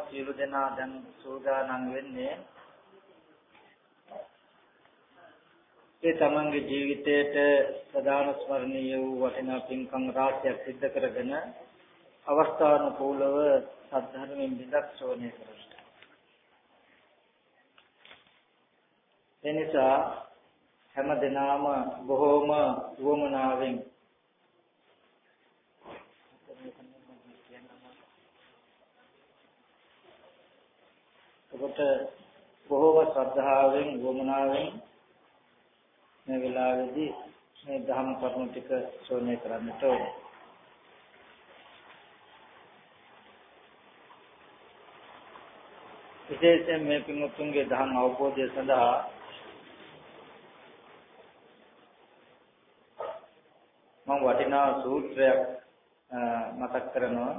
සියලු දෙනා දැන් සූදානම් වෙන්නේ ඒ තමන්ගේ ජීවිතයට ප්‍රධාන ස්මරණීය වූ වටිනා පින්කම් රාශියක් සිද්ධ කරගෙන අවස්ථානුකූලව සද්ධර්මයෙන් බිඳක් ශ්‍රවණය කරන්න. එනිසා හැම දිනාම බොහෝම වුවමනාවෙන් එතකොට බොහෝම ශ්‍රද්ධාවෙන් වමනාවෙන් මේ වෙලාවේදී මේ ධම්ම කරුණු ටික ශ්‍රවණය කරන්නට ඕනේ. විශේෂයෙන් මේ පින්වත්තුන්ගේ ධම්ම අවබෝධය සඳහා මම වටිනා සූත්‍රයක් මතක් කරනවා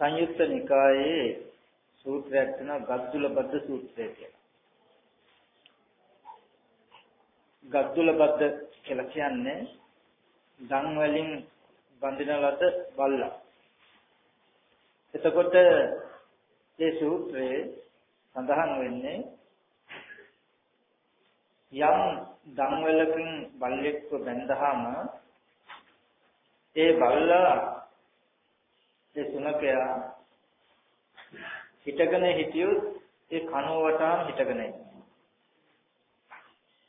සංයුත්ත නිකායේ සූත්‍රයක් තියෙනවා ගද්දුලබද්ද සූත්‍රය කියලා. ගද්දුලබද්ද කියලා කියන්නේ දන් වලින් බඳින ලද බල්ලා. එතකොට මේ සූත්‍රයේ සඳහන් වෙන්නේ යම් දන් වලකින් බල්ලෙක්ව බැඳහම ඒ බල්ලා ඒ සුනකයා හිටගෙන හිටියොත් ඒ කනුව වටාම හිටගෙන ඉන්නවා.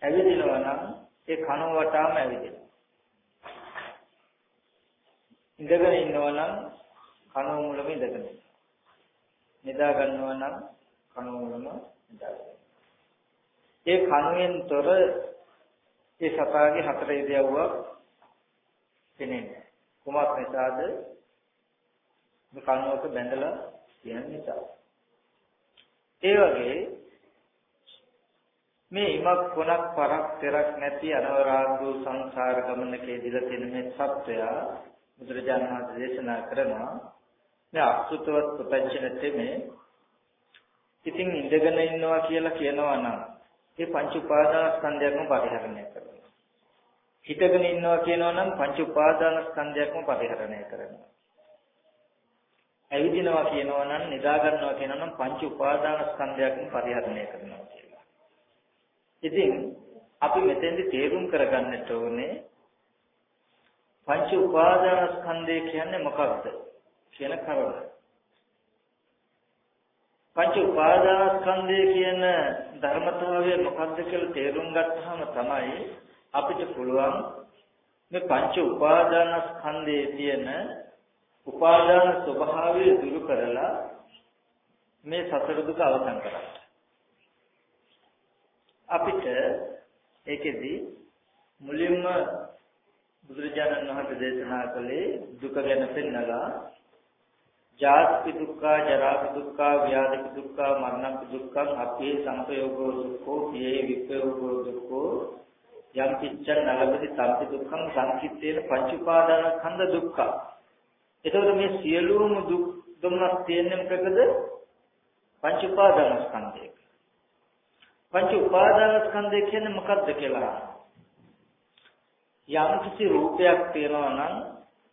ඇවිදිනවා නම් ඒ කනුව වටාම ඇවිදිනවා. ඉඳගෙන ඉන්නවා නම් කනුව මුලම ඉඳගෙන ඉන්නවා. නිදා ගන්නවා නම් කනුව මුලම නිදා ගන්නවා. ඒ කනුවෙන් තොර ඒ සතාගේ හතර ඉරියව්වක් පෙනෙන්නේ. කුමක් නිසාද? මේ කනුවක බැඳලා තියෙන නිසා. ඒ වගේ මේ ඉමක් කොනක් පරක් තෙරක් නැති අනවරාග්‍ය සංසාර ගමනකේ දිලා තියෙන මේ සත්‍යය බුදුරජාණන් වහන්සේ දේශනා කරනවා. මේ අසුතවත් ප්‍රපංචන තෙමේ ඉතින් ඉඳගෙන ඉන්නවා කියලා කියනවා නම් ඒ පංච උපාදානස්කන්ධයක්ම පරිහරණය කරනවා. හිටගෙන ඉන්නවා කියනවා නම් පංච උපාදානස්කන්ධයක්ම පරිහරණය කරනවා. ඇවිදිනවා කියනවා නම් නිදා ගන්නවා කියනවා නම් පංච උපාදාන ස්කන්ධයක්ම පරිහරණය කරනවා කියලා. ඉතින් අපි මෙතෙන්දි තේරුම් කරගන්නට ඕනේ පංච උපාදාන ස්කන්ධය කියන්නේ මොකක්ද කියන කරුණ. පංච උපාදාන ස්කන්ධය කියන ධර්මතාවය මොකක්ද කියලා තේරුම් ගත්තාම තමයි අපිට පුළුවන් මේ පංච උපාදාන ස්කන්ධයේ තියෙන උපාදාන ස්වභාවය දුරු කරලා මේ සතර දුක අවසන් කරන්න. අපිට ඒකෙදි මුලින්ම බුදුරජාණන් වහන්සේ දේශනා කළේ දුක ගැන පෙන්නලා ජාති දුක්ඛ, ජරා දුක්ඛ, ව්‍යාධි දුක්ඛ, මරණ දුක්ඛ, අපේ සංපයෝගෝ දුක්ඛෝ, පියේ විපයෝගෝ දුක්ඛෝ යම් කිච්ඡ නලබති සම්පි දුක්ඛං සංකිට්ඨේන පංච උපාදාන ස්කන්ධ දුක්ඛ එතකොට මේ සියලුම දුක් දුම්නස් තියෙන්නේ මොකකද? පංච උපාදානස්කන්ධය. පංච උපාදානස්කන්ධය කියන්නේ මොකක්ද කියලා? යම් කිසි රූපයක් තියෙනවා නම්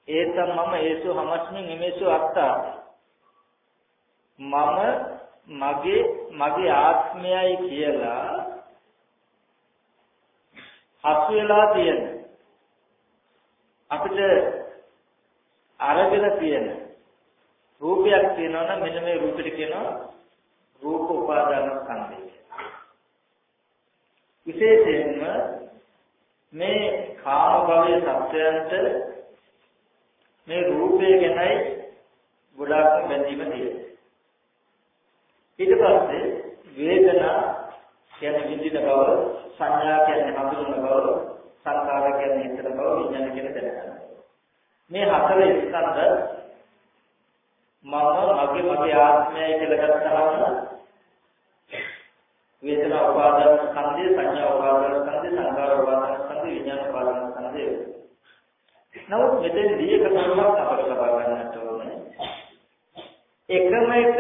ඒතම් මම ඒසු හමස්මින් ඉමේසු අත්තා මම මගේ මගේ ආත්මයයි කියලා හසු වෙලා තියෙන අපිට අරගෙන තියෙන රූපයක් තියෙනවා නම් මෙන්න මේ රූපෙට කියනවා රූප උපාදාන ස්කන්ධය. විශේෂයෙන්ම මේ කාම භවයේ සත්‍යයන්ට මේ රූපය ගැනයි ගොඩාක් බැඳීම තියෙන්නේ. ඊට පස්සේ වේදනා කියන්නේ විඳින බව, සංඥා කියන්නේ හඳුනන බව, සංකාර කියන්නේ හිතන බව, විඥාන කියන්නේ දැනගන්න. මේ හතර ස්කන්ධ මම මගේ මගේ ආත්මයයි කියලා ගත්තාම වේදනා උපාදාන ස්කන්ධය සංඥා උපාදාන ස්කන්ධය සංකාර උපාදාන ස්කන්ධය විඥාන උපාදාන ස්කන්ධය. නමුත් මෙතෙන්දී එක කරුණක් අපට ලබා ගන්නට ඕනේ. එකම එක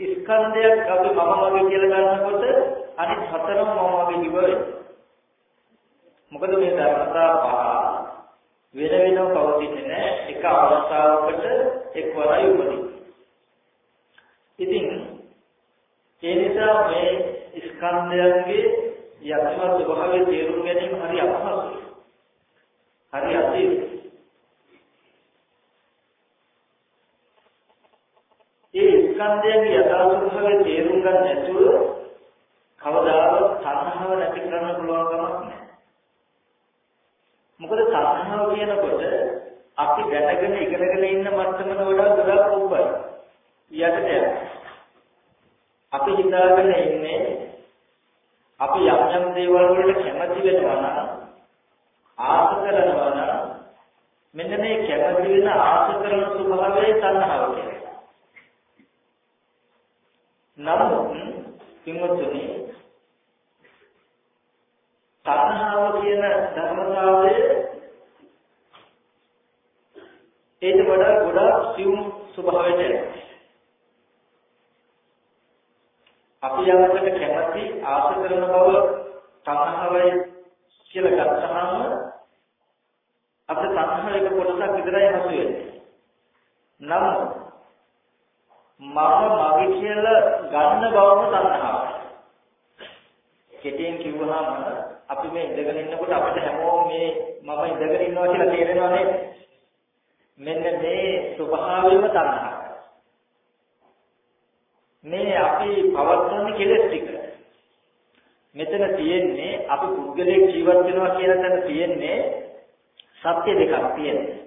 ස්කන්ධයක් අපි මම මගේ කියලා ගන්නකොට අනිත් හතරම මම මගේ ඉවරයි මොකද මේ ධර්මතා පහ වෙන වෙනව පවතින්නේ නැහැ එක අවස්ථාවකට එක්වරයි උපදින්නේ. ඉතින් ඒ නිසා මේ ස්කන්ධයන්ගේ යථාර්ථ ස්වභාවය තේරුම් ගැනීම හරි අපහසුයි. හරි අමාරුයි. ඒ ස්කන්ධයන්ගේ යථාර්ථ ස්වභාවය තේරුම් ගන්න නැතුව කවදාවත් තණ්හාව නැති කරන්න පුළුවන් මොකද තණ්හාව කියනකොට අපි දැනගෙන ඉගෙනගෙන ඉන්න මට්ටමන වඩා ගොඩක් උඹයි. යටට යනවා. අපි හිතාගෙන ඉන්නේ අපි යම් යම් දේවල් වලට කැමති වෙනවා නම් ආස කරනවා නම් මෙන්න මේ කැමති වෙන ආස කරන ස්වභාවයේ තණ්හාව කියන්නේ. නමුත් කිංවතුනි තණ්හාව කියන ධර්මතාවය ඊට වඩා ගොඩාක් සියුම් ස්වභාවයට එනවා. අපි යමකට කැමති ආශ කරන බව තණ්හාවයි කියලා ගත්තාම අපේ තණ්හාව එක කොටසක් විතරයි හසු වෙන්නේ. නමුත් මම මගේ කියලා ගන්න බවම තණ්හාවයි. කෙටියෙන් කිව්වහම අපි මේ ඉඳගෙන ඉන්නකොට අපිට හැමෝම මේ මම ඉඳගෙන ඉන්නවා කියලා තේරෙනවා නේද? මෙන්න මේ ස්වභාවයම තණ්හාව. මේ අපි පවත්වන්නේ කෙලෙස් ටික. මෙතන තියෙන්නේ අපි පුද්ගලයෙක් ජීවත් වෙනවා කියන තැන තියෙන්නේ සත්‍ය දෙකක් තියෙනවා.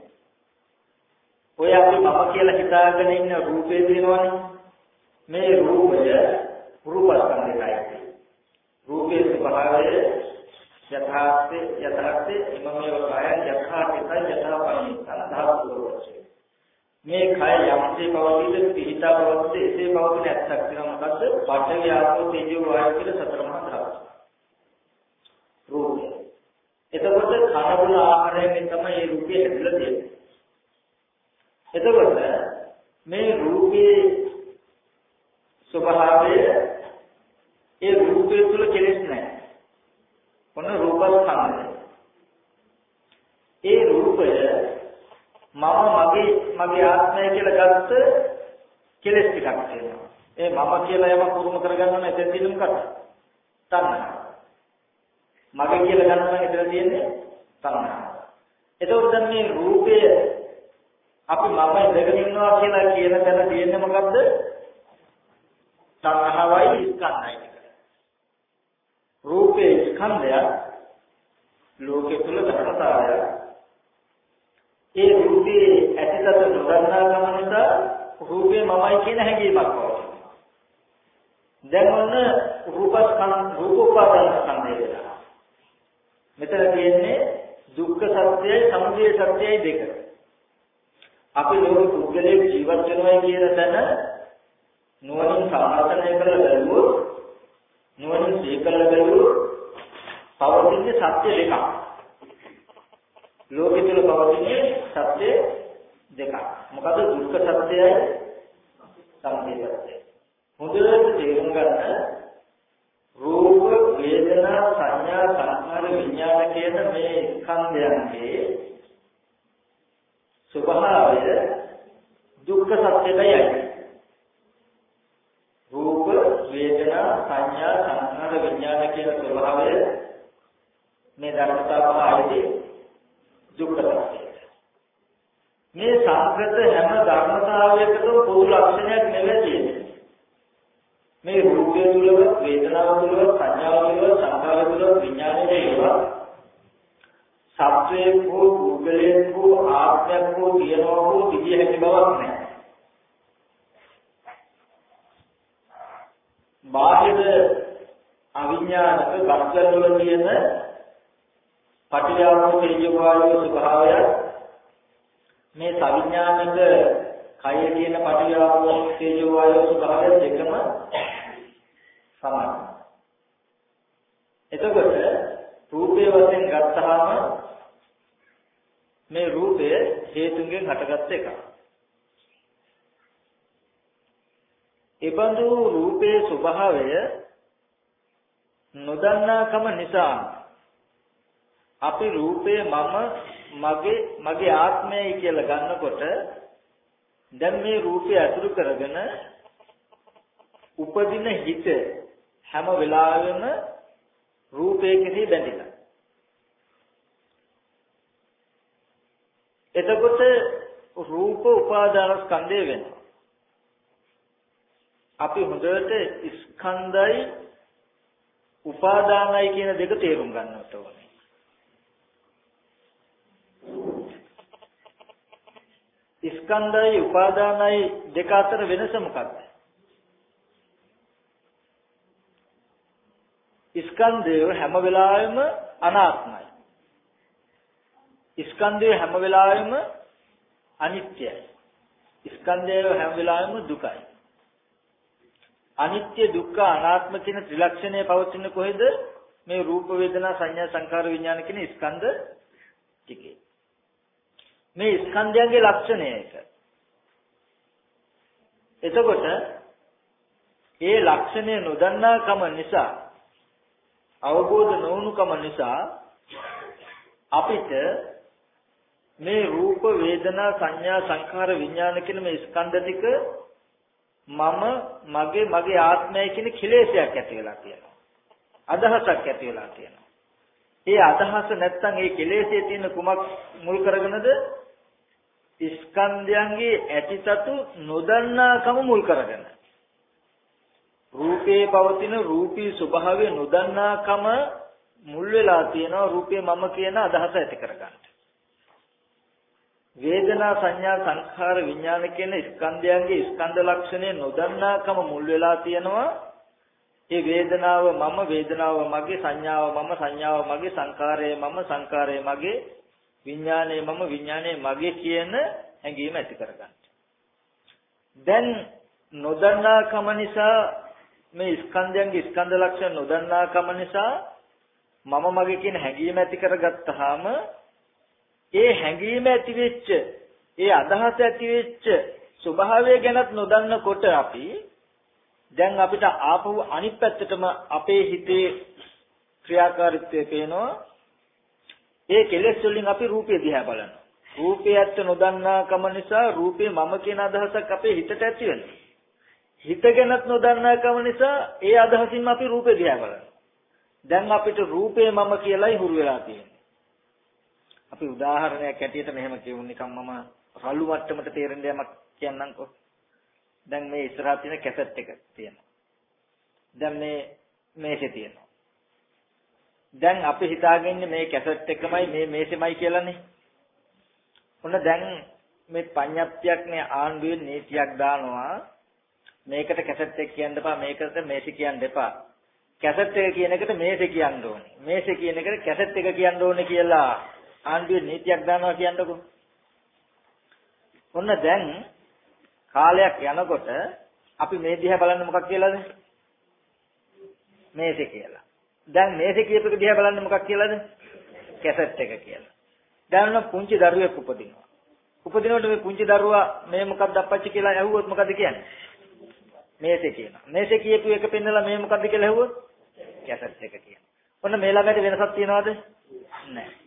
ඔය අපි මම කියලා හිතාගෙන ඉන්න රූපේ තියෙනවනේ. මේ රූපය රූපස්කන්ධයයි. රූපේ ස්වභාවය යථාර්ථේ යථාර්ථේ ඉමමේ වකායන් යථාර්ථය යථාපනි සඳහා මේ කය යම්සේ පවතිද පිහිටා පවතිද එසේ පවතින ඇත්තක් තියෙනවා මොකද්ද? පඨවි ආපෝ තේජෝ වායු කියලා සතර මහා ධාතු. රූපය. එතකොට කනබුන ආහාරයෙන් තමයි මේ රූපය හැදලා තියෙන්නේ. එතකොට මේ රූපයේ ස්වභාවය ඒ රූපය තුල කෙලෙස් නැහැ. මොන රූපස්කන්ධය. ඒ රූපය මම මගේ මගේ ආත්මය කියලා ගත්ත කෙලෙස් ටිකක් තියෙනවා. ඒ මම කියලා යමක් උරුම කරගන්න ඕන එතෙන් තියෙන මොකක්ද? තණ්හා. මගේ කියලා ගන්න නම් එතන තියෙන්නේ තණ්හා. එතකොට දැන් මේ රූපය අපි මම ඉඳගෙන ඉන්නවා කියලා කියන තැන තියෙන්නේ මොකද්ද? තණ්හාවයි ස්කන්ධයයි. රූපේ ස්කන්ධය ලෝකෙ තුල ධර්මතාවය ඒ රූපේ ඇතිතත නොදන්නා කම නිසා රූපේ මමයි කියන හැඟීමක් පවතිනවා. දැන් ඔන්න රූපස්කන්ධ රූපෝපාදාන ස්කන්ධය වෙනවා. මෙතන තියෙන්නේ දුක්ඛ සත්‍යයයි සමුදය සත්‍යයයි දෙක. අපි ලෝක පුද්ගලයෙක් ජීවත් වෙනවා කියන තැන නුවණින් සමාර්ථනය කරලා බලුවොත් නුවණින් සීකල බලුවොත් පවතින සත්‍ය දෙකක්. ලෝකෙ තුල පවතින සත්‍ය දෙකක්. මොකද දුක්ඛ සත්‍යයයි සමුදය සත්‍යයයි. හොඳට තේරුම් ගන්න රූප වේදනා සංඥා සංස්කාර විඥාන කියන මේ ස්කන්ධයන්ගේ ස්වභාවය දුක්ඛ සත්‍යයයි. රූප වේදනා සංඥා සංස්කාර විඥාන කියන ස්වභාවය මේ ධර්මතා පහයි දුක්ඛ සත්‍යය. මේ සංකත හැම ධර්මතාවයකටම පොදු ලක්ෂණයක් නෙවෙයි මේ රූපය තුලව වේදනාව තුලව සංඥාව තුලව සංඛාර තුලව විඥානයේ ඒවා සත්වයේ හෝ පුද්ගලයේ හෝ ආත්මයක් හෝ තියනවා හෝ තිබිය හැකි බවක් නැහැ. බාහිර අවිඥානික බක්කල් වල තියෙන පටිඝාසෝ තේජෝ වායෝ ස්වභාවය මේ සවිඥානික කයේ තියෙන පටිඝාසෝ තේජෝ වායෝ ස්වභාවය දෙකම සමානයි. එතකොට රූපේ වශයෙන් ගත්තාම මේ රූපය හේතුන්ගෙන් හටගත් එකක්. එබඳු රූපේ ස්වභාවය නොදන්නාකම නිසා අපි රූපය මම මගේ මගේ ආත්මයයි කියලා ගන්නකොට දැන් මේ රූපය අතුරු කරගෙන උපදින හිත හැම වෙලාවෙම රූපයේ කෙරෙහි බැඳිලා. එතකොට රූප උපාදාන ස්කන්ධය වෙනවා. අපි හොඳට ස්කන්ධයි උපාදානයි කියන දෙක තේරුම් ගන්නට ඕනේ. ස්කන්ධයි උපාදානයි දෙක අතර වෙනස මොකක්ද? ස්කන්ධය හැම වෙලාවෙම අනාත්මයි. ස්කන්ධය හැම වෙලාවෙම අනිත්‍යයි. ස්කන්ධය හැම වෙලාවෙම දුකයි. අනිත්‍ය දුක්ඛ අනාත්ම කියන ත්‍රිලක්ෂණය පවතින කොහෙද? මේ රූප වේදනා සංඥා සංකාර විඥාන කියන ස්කන්ධ ටිකේ. මේ ස්කන්ධයන්ගේ ලක්ෂණය එක. එතකොට ඒ ලක්ෂණය නොදන්නා කම නිසා අවබෝධ නොවුණුකම නිසා අපිට මේ රූප වේදනා සංඥා සංඛාර විඥාන කියන මේ ස්කන්ධ ටික මම මගේ මගේ ආත්මය කියන කෙලෙසයක් ඇති වෙලා තියෙනවා. අදහසක් ඇති වෙලා තියෙනවා. ඒ අදහස නැත්තම් ඒ කෙලෙසේ තියෙන කුමක් මුල් කරගෙනද ස්කන්ධයන්ගේ ඇතිතතු නොදන්නාකම මුල් කරගෙන රූපේ පවතින රූපී ස්වභාවය නොදන්නාකම මුල් වෙලා තියෙනවා රූපේ මම කියන අදහස ඇති කරගන්න. වේදනා සංඥා සංඛාර විඥාන කියන ස්කන්ධයන්ගේ ස්කන්ධ ලක්ෂණය නොදන්නාකම මුල් වෙලා තියෙනවා. ඒ වේදනාව මම වේදනාව මගේ සංඥාව මම සංඥාව මගේ සංඛාරය මම සංඛාරය මගේ විඥානය මම විඥානය මගේ කියන හැඟීම ඇති කරගන්න. දැන් නොදන්නාකම නිසා මේ ස්කන්ධයන්ගේ ස්කන්ධ ලක්ෂණ නොදන්නාකම නිසා මම මගේ කියන හැඟීම ඇති කරගත්තාම ඒ හැඟීම ඇති වෙච්ච ඒ අදහස ඇති වෙච්ච ස්වභාවය ගැනත් නොදන්නකොට අපි දැන් අපිට ආපහු අනිත් පැත්තටම අපේ හිතේ ක්‍රියාකාරීත්වය පේනවා. ඒ කෙලෙස් වලින් අපි රූපය දිහා බලනවා. රූපය ඇත්ත නොදන්නාකම නිසා රූපේ මම කියන අදහසක් අපේ හිතට ඇති වෙනවා. හිත ගැනත් නොදන්නාකම නිසා ඒ අදහසින්ම අපි රූපේ දිහා බලනවා. දැන් අපිට රූපේ මම කියලායි හුරු වෙලා තියෙන්නේ. අපි උදාහරණයක් ඇටියට මෙහෙම කියමු නිකන් මම රළු මට්ටමට තේරෙන්න යමක් කියන්නම්කෝ. දැන් මේ ඉස්සරහා තියෙන කැසට් එක තියෙනවා. දැන් මේ මේකේ තියෙනවා. දැන් අපි හිතාගන්නේ මේ කැසට් එකමයි මේ මේසෙමයි කියලානේ. ඔන්න දැන් මේ පඤ්ඤප්තියක් නේ ආණ්ඩුවේ නීතියක් දානවා. මේකට කැසට් එක කියන්න එපා මේකට මේසෙ කියන්න එපා. කැසට් එක කියන එකට මේසෙ කියන්න ඕනේ. මේසෙ කියන එකට කැසට් එක කියන්න ඕනේ කියලා ආණ්ඩුවේ නීතියක් දානවා කියන්නකො. ඔන්න දැන් කාලයක් යනකොට අපි මේ දිහා බලන්නේ මොකක් කියලාද? මේසේ කියලා. දැන් මේසේ කියප එක දිහා බලන්නේ මොකක් කියලාද? කැසට් එක කියලා. දැන් පුංචි දරුවෙක් උපදිනවා. උපදිනකොට මේ පුංචි දරුවා මේ මොකක්ද අපච්චි කියලා ඇහුවොත් මොකද කියන්නේ? මේසේ කියනවා. මේසේ කියපු එක පෙන්නලා මේ මොකද්ද කියලා ඇහුවොත් කැසට් එක කියනවා. ඔන්න මේ ළඟට වෙනසක් තියනවද? නැහැ.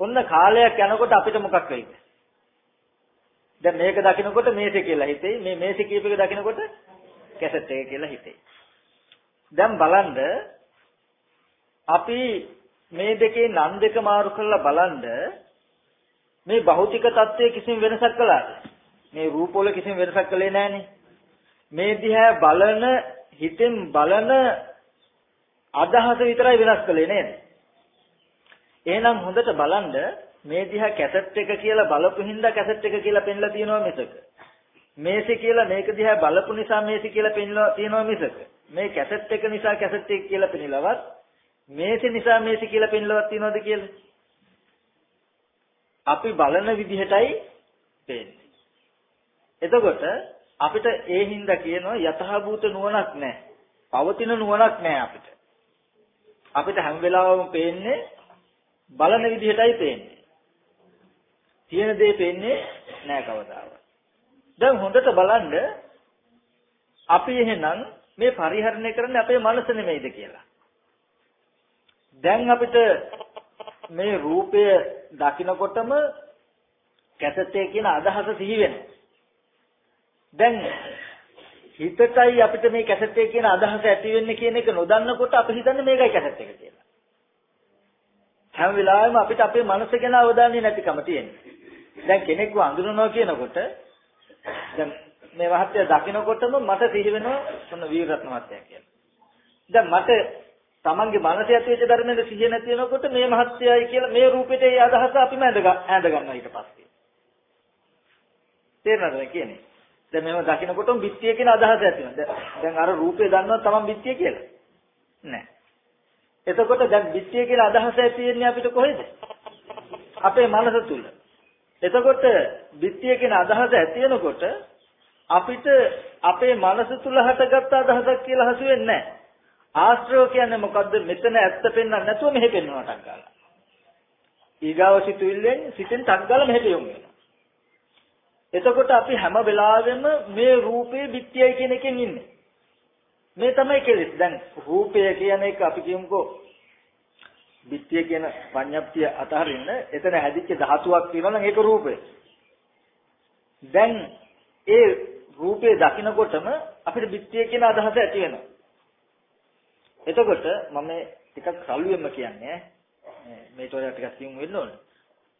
ඔන්න කාලයක් යනකොට අපිට මොකක් වෙයිද? දැන් මේක දකිනකොට මේසේ කියලා හිතෙයි. මේ මේසේ කියප එක දකිනකොට කැසට් එක කියලා හිතෙයි. දැන් බලන්න අපි මේ දෙකේ නම් දෙක මාරු කරලා බලන්න මේ භෞතික தත්ත්වයේ කිසිම වෙනසක් කළාද? මේ රූපවල කිසිම වෙනසක් කළේ නැහනේ. මේ දිහා බලන හිතෙන් බලන අදහස විතරයි වෙනස් කළේ නේද? එහෙනම් හොඳට බලන්න මේ දිහා කැසට් එක කියලා බලපු හින්දා කැසට් එක කියලා පෙන්ලා තියෙනවා මිසක. මේසෙ කියලා මේක දිහා බලපු නිසා මේසෙ කියලා පෙන්ලා තියෙනවා මිසක. මේ කැසට් එක නිසා කැසට් එක කියලා පෙන්නලවත් මේසෙ නිසා මේසෙ කියලා පෙන්ලවත් තියනවද කියලා? අපි බලන විදිහටයි පේන්නේ. එතකොට අපිට ඒ හින්දා කියනවා යථාභූත නුවණක් නැහැ. පවතින නුවණක් නැහැ අපිට. අපිට හැම වෙලාවෙම පේන්නේ බලන විදිහටයි පේන්නේ. තියෙන දේ පේන්නේ නෑ කවදාවත්. දැන් හොඳට බලන්න අපි එහෙනම් මේ පරිහරණය කරන්නේ අපේ මනස නෙමෙයිද කියලා. දැන් අපිට මේ රූපය දකිනකොටම කැසටේ කියන අදහස සිහි වෙනවා. දැන් හිතටයි අපිට මේ කැසට් එක කියන අදහස ඇති වෙන්නේ කියන එක නොදන්නකොට අපි හිතන්නේ මේකයි කැසට් එක කියලා. හැම වෙලාවෙම අපිට අපේ මනස ගැන අවධානය නැතිකම තියෙනවා. දැන් කෙනෙක්ව අඳුරනවා කියනකොට දැන් මේ මහත්ය දකින්නකොටම මට සිහි වෙනවා මොන වීරරත්න මහත්ය කියලා. දැන් මට තමන්ගේ මනසේ ඇති වෙච්ච ධර්මයේ සිහිය නැති වෙනකොට මේ මහත්යයි කියලා මේ රූපෙට ඒ අදහස අපිම ඇඳ ගන්නවා ඊට පස්සේ. තේරෙනවද කියන්නේ? දැන් මේව දකින්නකොටම බිත්තිය කියන අදහස ඇති වෙනවා. දැන් අර රූපේ දන්නවා තමන් බිත්තිය කියලා. නෑ. එතකොට දැන් බිත්තිය කියලා අදහස ඇති වෙන්නේ අපිට කොහෙද? අපේ මනස තුල. එතකොට බිත්තිය කියන අදහස ඇති වෙනකොට අපිට අපේ මනස තුල හටගත්ත අදහසක් කියලා හසු වෙන්නේ නැහැ. ආශ්‍රව කියන්නේ මොකද්ද? මෙතන ඇත්ත පෙන්වන්න නැතුව මෙහෙ පෙන්වනවා ටක් ගාලා. ඊගාව සිතුවිල්ලෙන් සිතෙන් ටක් ගාලා මෙහෙට යොමු වෙනවා. එතකොට අපි හැම වෙලාවෙම මේ රූපේ බිත්තියයි කියන එකෙන් ඉන්නේ. මේ තමයි කෙලෙස්. දැන් රූපය කියන එක අපි කියමුකෝ බිත්තිය කියන පඤ්ඤප්තිය අතහරින්න එතන හැදිච්ච ධාතුවක් තියෙනවා නම් ඒක රූපය. දැන් ඒ රූපේ දකිනකොටම අපිට බිත්තිය කියන අදහස ඇති වෙනවා. එතකොට මම ටිකක් සල්ුවෙම කියන්නේ මේට වඩා ටිකක් සියුම් වෙන්න ඕනේ.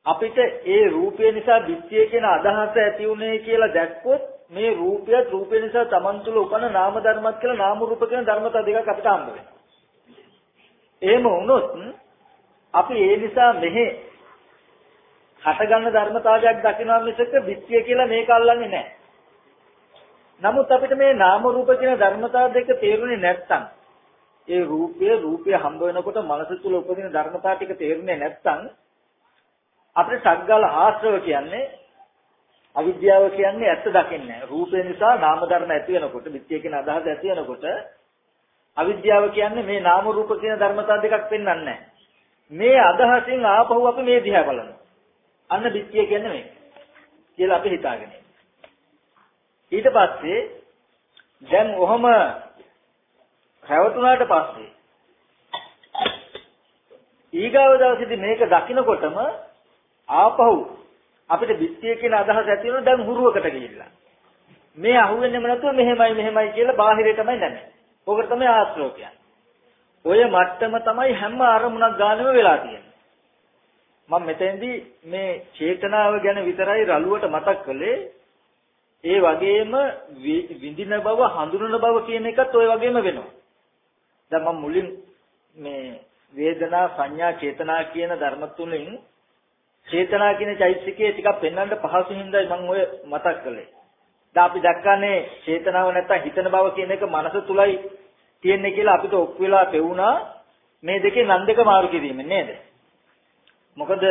අපිට ඒ රූපය නිසා බිත්තිය කියන අදහස ඇති උනේ කියලා දැක්කොත් මේ රූපයත් රූපය නිසා Taman තුල උපන නාම ධර්මත් කියලා නාම රූප කියන ධර්මතා දෙකක් අපිට හම්බ වෙනවා. එහෙම වුණොත් අපි ඒ නිසා මෙහි හටගන්න ධර්මතාවයක් දකිනවා මිසක බිත්තිය කියලා මේක අල්ලන්නේ නැහැ. නමුත් අපිට මේ නාම රූප කියන ධර්මතාව දෙක තේරුනේ නැත්නම් ඒ රූපය රූපය හම්බ වෙනකොට මනස තුල උපදින ධර්මතා ටික තේරුනේ නැත්නම් අපිට සග්ගල ආශ්‍රව කියන්නේ අවිද්‍යාව කියන්නේ ඇත්ත දකින්නේ රූපය නිසා නාම ධර්ම ඇති වෙනකොට විත්‍ය කියන අදහස ඇති වෙනකොට අවිද්‍යාව කියන්නේ මේ නාම රූප කියන ධර්මතා දෙකක් පෙන්වන්නේ මේ අදහසින් ආපහු අපි මේ දිහා බලනවා. අන්න විත්‍ය කියන්නේ මේක කියලා අපි හිතාගෙන ඊට පස්සේ දැන් ඔහම රැවටුණාට පස්සේ ඊගාව දවසේදී මේක දකිනකොටම ආපහු අපිට බිත්තිය කියන අදහස ඇති වෙනවා දැන් හුරුවකට ගිහිල්ලා. මේ අහුවෙන්නේම නැතුව මෙහෙමයි මෙහෙමයි කියලා බාහිරයටමයි නැන්නේ. ඕක තමයි ආශ්‍රව කියන්නේ. ඔය මට්ටම තමයි හැම අරමුණක් ගානෙම වෙලා තියෙන්නේ. මම මෙතෙන්දී මේ චේතනාව ගැන විතරයි රළුවට මතක් කළේ. ඒ වගේම විඳින බව හඳුනන බව කියන එකත් ওই වගේම වෙනවා. දැන් මම මුලින් මේ වේදනා සංඥා චේතනා කියන ධර්ම තුලින් චේතනා කියන චෛතසිකයේ ටිකක් පෙන්වන්න පහසු හින්දායි මම ඔය මතක් කළේ. දැන් අපි දැක්කනේ චේතනාව නැත්තම් හිතන බව කියන එක මනස තුලයි තියෙන්නේ කියලා අපිට ඔප්පු වෙලා පෙවුනා මේ දෙකේ නම් දෙක මාරු කිරීමෙන් නේද? මොකද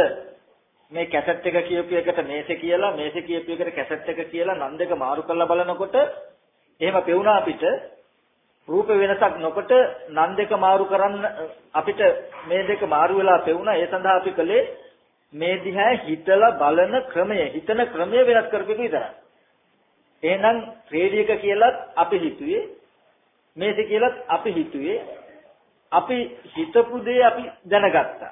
මේ කැසට් එක කියපු එකට මේසෙ කියලා මේසෙ කියපු එකට කැසට් එක කියලා නම් දෙක මාරු කරලා බලනකොට එහෙම පෙවුනා අපිට රූප වෙනසක් නොකොට නම් දෙක මාරු කරන්න අපිට මේ දෙක මාරු වෙලා පෙවුනා ඒ සඳහා අපි කළේ මේ දිහා හිතලා බලන ක්‍රමය හිතන ක්‍රමය වෙනස් කරපෙක විතරයි. එහෙනම් රේඩියක කියලත් අපි හිතුවේ මේක කියලත් අපි හිතුවේ අපි හිතපු දේ අපි දැනගත්තා.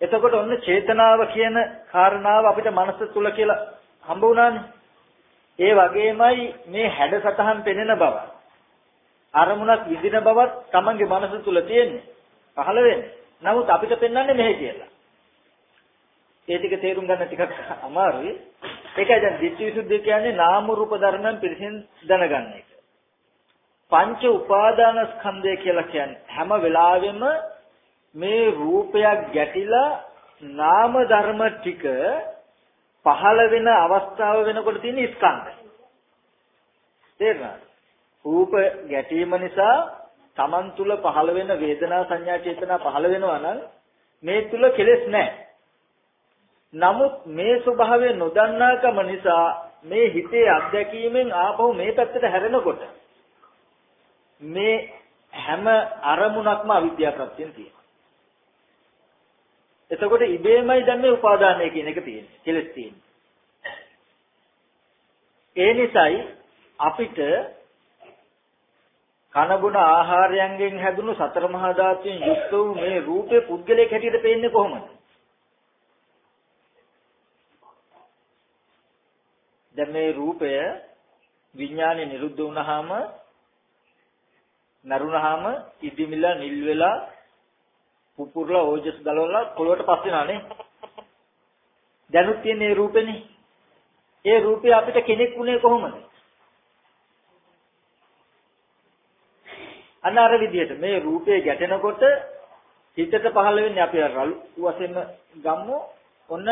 එතකොට ඔන්න චේතනාව කියන කාරණාව අපිට මනස තුල කියලා හම්බ වුණානේ. ඒ වගේමයි මේ හැඩ සතහන් පෙනෙන බව. අරමුණක් විඳින බවත් Tamange මනස තුල තියෙන්නේ. පහළ වෙන්නේ. නමුත් අපිට පෙන්වන්නේ මෙහෙ කියලා. ඒ ටික තේරුම් ගන්න ටිකක් අමාරුයි. ඒකයි දැන් ditthi visuddhi කියන්නේ නාම රූප ධර්මයන් පිරිසින් දැනගන්න එක. පංච උපාදාන ස්කන්ධය කියලා කියන්නේ හැම වෙලාවෙම මේ රූපයක් ගැටිලා නාම ධර්ම ටික පහළ වෙන අවස්ථාව වෙනකොට තියෙන ස්කන්ධ. තේරුණාද? රූප ගැටීම නිසා Taman තුල පහළ වෙන වේදනා සංඥා චේතනා පහළ වෙනවා නම් මේ තුල කෙලෙස් නැහැ. නමුත් මේ ස්වභාවය නොදන්නාකම නිසා මේ හිතේ අත්දැකීමෙන් ආපහු මේ පැත්තට හැරෙනකොට මේ හැම අරමුණක්ම අවිද්‍යාව ප්‍රත්‍යයෙන් තියෙනවා. එතකොට ඉබේමයි දැන් මේ උපාදානය කියන එක තියෙන්නේ. කෙලස් තියෙන්නේ. ඒ නිසායි අපිට කනබුන ආහාරයන්ගෙන් හැදුණු සතර මහා ධාතුන් යුක්ත වූ මේ රූපේ පුද්ගලයෙක් හැටියට පේන්නේ කොහොමද? දැන් මේ රූපය විඥානේ නිරුද්ධ වුණාම නරුණාම ඉදිමිලා නිල් වෙලා පුපුරලා ඕජස් ගලවලා පොළොවට පස් වෙනානේ. දැනුත් තියෙන ඒ රූපෙනේ. ඒ රූපේ අපිට කෙනෙක් වුණේ කොහොමද? අන්න අර විදිහට මේ රූපේ ගැටෙනකොට හිතට පහළ වෙන්නේ අපි රළු වශයෙන්ම ගම්මු ඔන්න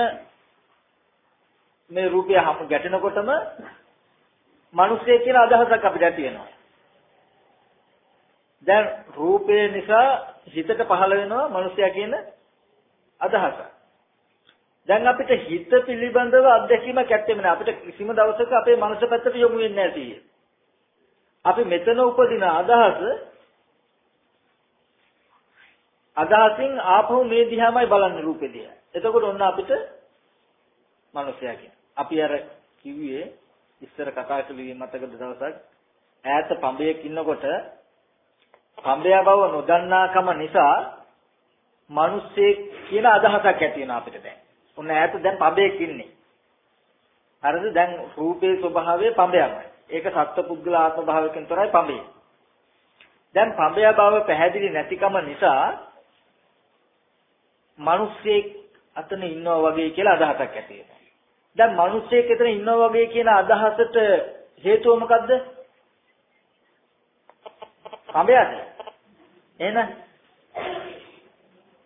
මේ රූපය හමු ගැටෙනකොටම මිනිස්සේ කියන අදහසක් අපිට ඇති වෙනවා. දැන් රූපය නිසා හිතට පහළ වෙනවා මිනිසයා කියන අදහස. දැන් අපිට හිත පිළිබඳව අත්දැකීමක් ඇත්තෙම නෑ. අපිට කිසිම දවසක අපේ මනස පැත්තට යොමු වෙන්නේ නැති. අපි මෙතන උපදින අදහස අදහසින් ආපහු මේ දිහාමයි බලන්නේ රූපේ දිහා. එතකොට ඔන්න අපිට මනුස්සයා කියන. අපි අර කිව්වේ ඉස්සර කතා කළේ මතකද දවසක් ඈත පඹයක් ඉන්නකොට පඹයා බව නොදන්නාකම නිසා මිනිස්සෙක් කියන අදහසක් ඇති වෙනවා අපිට දැන්. ඔන්න ඈත දැන් පඹයක් ඉන්නේ. හරිද? දැන් රූපේ ස්වභාවය පඹයමයි. ඒක සත්පුද්ගල ආත්ම භාවයෙන් තොරයි පඹේ. දැන් පඹයා බව පැහැදිලි නැතිකම නිසා මිනිස්සෙක් අතන ඉන්නවා වගේ කියලා අදහසක් ඇති වෙනවා. දැන් මිනිස්සෙක් එතන ඉන්නවා වගේ කියන අදහසට හේතුව මොකද්ද? පඹයාද? එහෙනම්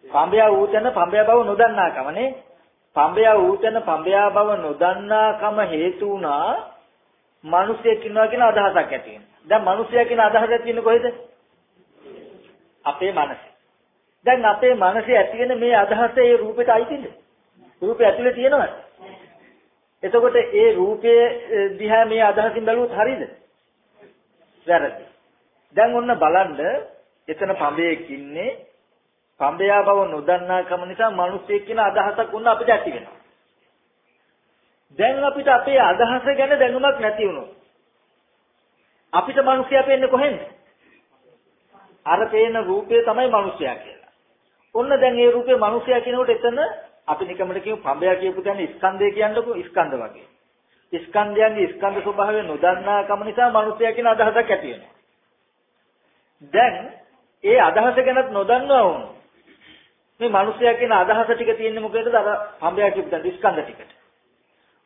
පඹයා ඌතන පඹයා බව නොදන්නාකමනේ. පඹයා ඌතන පඹයා බව නොදන්නාකම හේතු වුණා මිනිස්සෙක් ඉන්නවා කියන අදහසක් ඇති වෙනවා. දැන් මිනිසයා කියන අදහස ඇති වෙන්නේ කොහෙද? අපේ මනසේ. දැන් අපේ මනසේ ඇති වෙන මේ අදහස ඒ රූපෙට අයිතිද? රූපය ඇතුලේ තියෙනවද? එතකොට ඒ රූපයේ දිහා මේ අදහසින් බැලුවොත් හරියද? වැරදි. දැන් ඔන්න බලන්න එතන පඹයෙක් ඉන්නේ පඹයා බව නොදන්නාකම නිසා මිනිස්සෙක් කියන අදහසක් උන්න අපිට ඇති වෙනවා. දැන් අපිට අපේ අදහස ගැන දැනුමක් නැති වුණොත් අපිට මිනිස්සයා පේන්නේ කොහෙන්ද? අර පේන රූපය තමයි මිනිස්සයා කියලා. ඔන්න දැන් ඒ රූපේ මිනිසයා කියනකොට එතන අපි නිකමට කියමු පඹයා කියපු දැන් ස්කන්ධය කියන්නකො ස්කන්ධ වගේ. ස්කන්ධයන්ගේ ස්කන්ධ ස්වභාවය නොදන්නා කම නිසා මිනිසයා කියන අදහසක් ඇති වෙනවා. දැන් ඒ අදහස ගැනත් නොදන්නවා වුණා. මේ මිනිසයා කියන අදහස ටික තියෙන්නේ මොකේද? අර පඹයා කියපු දැන් ස්කන්ධ ටිකට.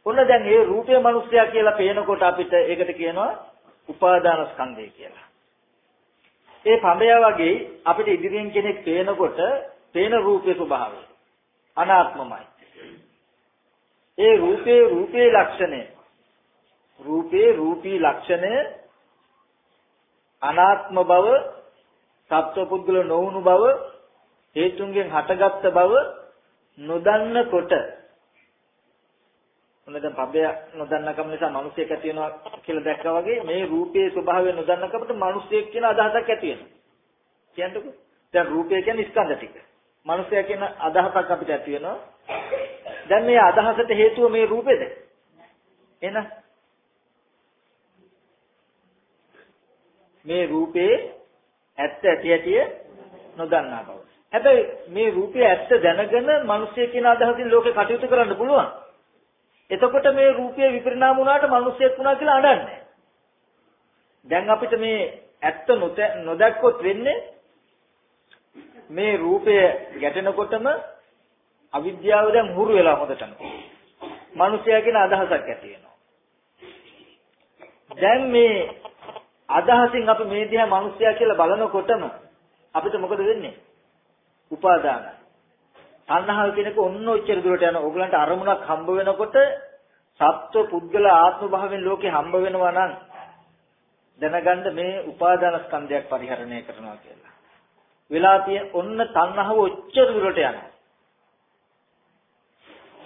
ඔන්න දැන් මේ රූපය මිනිසයා කියලා පේනකොට අපිට ඒකට කියනවා උපාදාන ස්කන්ධය කියලා. ඒ පඹයා වගේ අපිට ඉදිරියෙන් කෙනෙක් පේනකොට පේන රූපේ ස්වභාවය අනාත්මමයි. ඒ රූපේ රූපේ ලක්ෂණය රූපේ රූපී ලක්ෂණය අනාත්ම බව සත්වපුද්ගල නොවුණු බව හේතුන්ගෙන් හටගත්ත බව නොදන්නකොට මොන දැන් පබ්බය නොදන්නකම නිසා මිනිසෙක් ඇති වෙනවා කියලා දැක්කා වගේ මේ රූපයේ ස්වභාවය නොදන්නකමට මිනිසෙක් කියන අදහසක් ඇති වෙනවා. කියන්නකෝ. දැන් රූපය කියන්නේ ස්කන්ධ ටික. මනුස්සයා කියන අදහසක් අපිට ඇති වෙනවා. දැන් මේ අදහසට හේතුව මේ රූපෙද? එහෙනම් මේ රූපේ ඇත්ත ඇති ඇති නොදන්නා බව. හැබැයි මේ රූපය ඇත්ත දැනගෙන මිනිස්සය කියන අදහසින් ලෝකේ කටයුතු කරන්න පුළුවන්. එතකොට මේ රූපය විපරිණාම වුණාට මිනිස්සෙක් වුණා කියලා අඬන්නේ. දැන් අපිට මේ ඇත්ත නොදැක්කොත් වෙන්නේ මේ රූපය ගැටෙනකොටම අවිද්‍යාව දැන් හුරු වෙලා හොඳටම. මිනිසයා කියන අදහසක් ඇති වෙනවා. දැන් මේ අදහසින් අපි මේ දිහා මිනිසයා කියලා බලනකොටම අපිට මොකද වෙන්නේ? උපාදාන. තණ්හාව කියනක ඔන්න ඔච්චර දුරට යන ඕගලන්ට අරමුණක් හම්බ වෙනකොට සත්ව පුද්ගල ආත්ම භාවයෙන් ලෝකේ හම්බ වෙනවා නම් දැනගන්න මේ උපාදාන ස්කන්ධයක් පරිහරණය කරනවා කියලා. වෙලා තියෙන ඔන්න තණ්හාව ඔච්චර දුරට යනවා.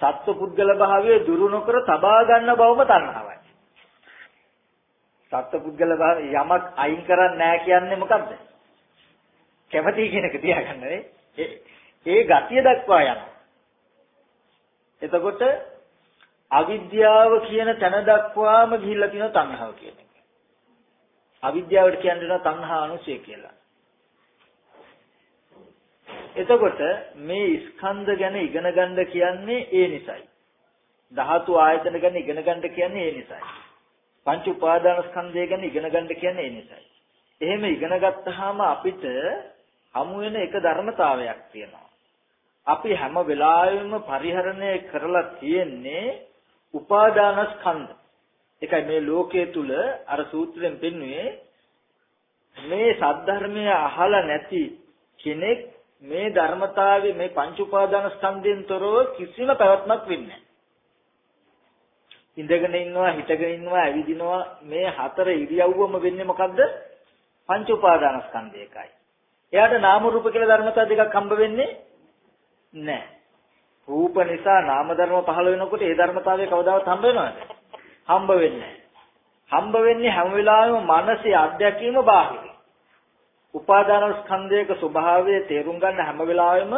සත්ව පුද්ගල භාවයේ දුරු නොකර තබා ගන්න බවම තණ්හාවයි. සත්ව පුද්ගල භාවය යමක් අයින් කරන්නේ නැහැ කියන්නේ මොකද්ද? කැමති කියන එක තියාගන්න නේ. ඒ ගතිය දක්වා යනවා. එතකොට අවිද්‍යාව කියන තැන දක්වාම ගිහිල්ලා තියෙන තණ්හාව කියන එක. අවිද්‍යාවට කියන්නේ තණ්හා අනුසය කියලා. එතකොට මේ ස්කන්ධ ගැන ඉගෙන ගන්න කියන්නේ ඒ නිසයි. ධාතු ආයතන ගැන ඉගෙන ගන්න කියන්නේ ඒ නිසයි. පංච උපාදාන ස්කන්ධය ගැන ඉගෙන ගන්න කියන්නේ ඒ නිසායි. එහෙම ඉගෙන ගත්තාම අපිට හමු වෙන එක ධර්මතාවයක් තියෙනවා. අපි හැම වෙලාවෙම පරිහරණය කරලා තියෙන්නේ උපාදාන ස්කන්ධ. ඒකයි මේ ලෝකයේ තුල අර සූත්‍රයෙන් පෙන්වුවේ මේ සද්ධර්මය අහලා නැති කෙනෙක් මේ ධර්මතාවයේ මේ පංච උපාදාන ස්කන්ධයෙන් තොරව කිසිම පැවැත්මක් වෙන්නේ නැහැ. ඉඳගෙන ඉන්නවා හිටගෙන ඉන්නවා ඇවිදිනවා මේ හතර ඉරියව්වම වෙන්නේ මොකද්ද? පංච උපාදාන ස්කන්ධයකයි. එයාට නාම රූප කියලා ධර්මතා දෙකක් හම්බ වෙන්නේ නැහැ. රූප නිසා නාම ධර්ම පහළ වෙනකොට ඒ ධර්මතාවය කවදාවත් හම්බ වෙනවද? හම්බ වෙන්නේ හම්බ වෙන්නේ හැම වෙලාවෙම මනසේ අධ්‍යක්ීම බාහිර. උපාදාන ස්කන්ධයක ස්වභාවය තේරුම් ගන්න හැම වෙලාවෙම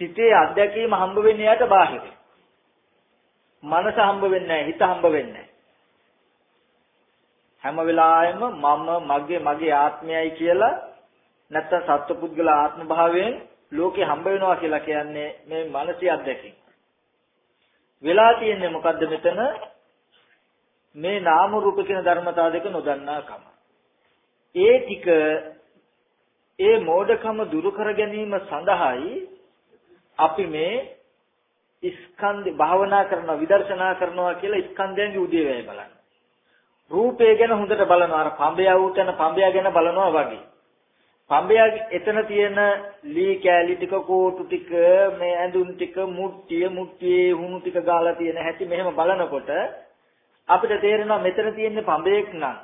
සිතේ අධ්‍යක්ීම හම්බ වෙන්නේ යට බාහිර. මනස හම්බ වෙන්නේ හිත හම්බ වෙන්නේ හැම වෙලාවෙම මම මගේ මගේ ආත්මයයි කියලා නැත්තම් සත්පුද්ගල ආත්ම භාවයෙන් ලෝකේ හම්බ වෙනවා කියලා කියන්නේ මේ මානසික අත්දැකීම. වෙලා තියෙන්නේ මොකද්ද මෙතන? මේ නාම රූප කියන ධර්මතාව දෙක නොදන්නාකම. ඒ ටික ඒ මෝඩකම දුරු කර ගැනීම සඳහායි අපි මේ ස්කන්ධ භාවනා කරනවා විදර්ශනා කරනවා කියලා ස්කන්ධයන්ගේ උදේවැය බලන්න. රූපය ගැන හොඳට බලනවා අර පඹයා උටන පඹයා ගැන බලනවා වගේ. පඹයා එතන තියෙන ලී කෑලි ටික කෝටු ටික මේ ඇඳුම් ටික මුට්ටිය මුට්ටියේ හුණු ටික ගාලා තියෙන හැටි මෙහෙම බලනකොට අපිට තේරෙනවා මෙතන තියෙන්නේ පඹයෙක් නම්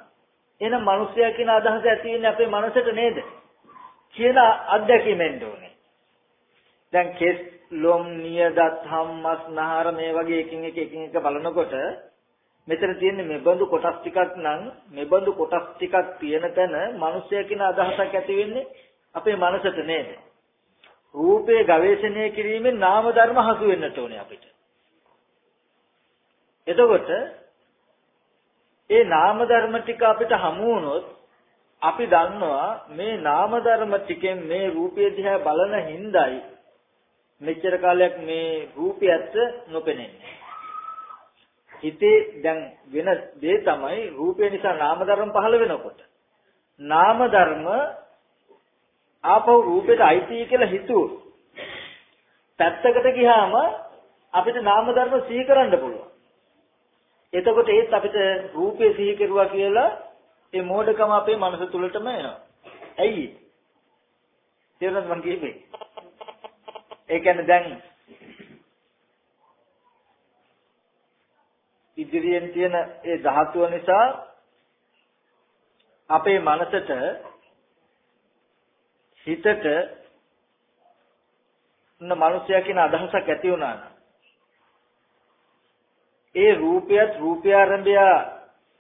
එහෙනම් මිනිස්සයා කියන අදහස ඇති වෙන්නේ අපේ මනසට නේද කියලා අත්දැකීමෙන් ඕනේ. දැන් කෙස් ලොම් නියදත් හම්මස් නහර මේ වගේ එකින් එක එකින් එක බලනකොට මෙතන තියෙන්නේ මෙබඳු කොටස් ටිකක් නම් මෙබඳු කොටස් ටිකක් තියෙන තැන මිනිස්සය කියන අදහසක් ඇති වෙන්නේ අපේ මනසට නේද? රූපේ ගවේෂණය කිරීමෙන් නාම ධර්ම හසු වෙන්නට ඕනේ අපිට. එතකොට ඒ නාම ධර්ම ටික අපිට හමු වුණොත් අපි දන්නවා මේ නාම ධර්ම ටිකෙන් මේ රූපය දිහා බලන හිඳයි මෙච්චර කාලයක් මේ රූපය ඇත්ත නොපෙනෙන්නේ. හිතේ දැන් වෙන දේ තමයි රූපය නිසා නාම ධර්ම පහළ වෙනකොට නාම ධර්ම ආපහු රූපෙට අයිති කියලා හිතුවොත් පැත්තකට ගියාම අපිට නාම ධර්ම සිහි කරන්න පුළුවන්. එතකොට ඒත් අපිට රූපේ සිහි කෙරුවා කියලා ඒ මෝඩකම අපේ මනස තුලටම එනවා. ඇයි? තේරුණාද මං කියපේ? ඒ කියන්නේ දැන් ඉදිරියෙන් තියෙන ඒ ධාතුව නිසා අපේ මනසට හිතට න මිනිසයා කියන අදහසක් ඇති වුණා ඒ රූපයත් රූපාරම්භය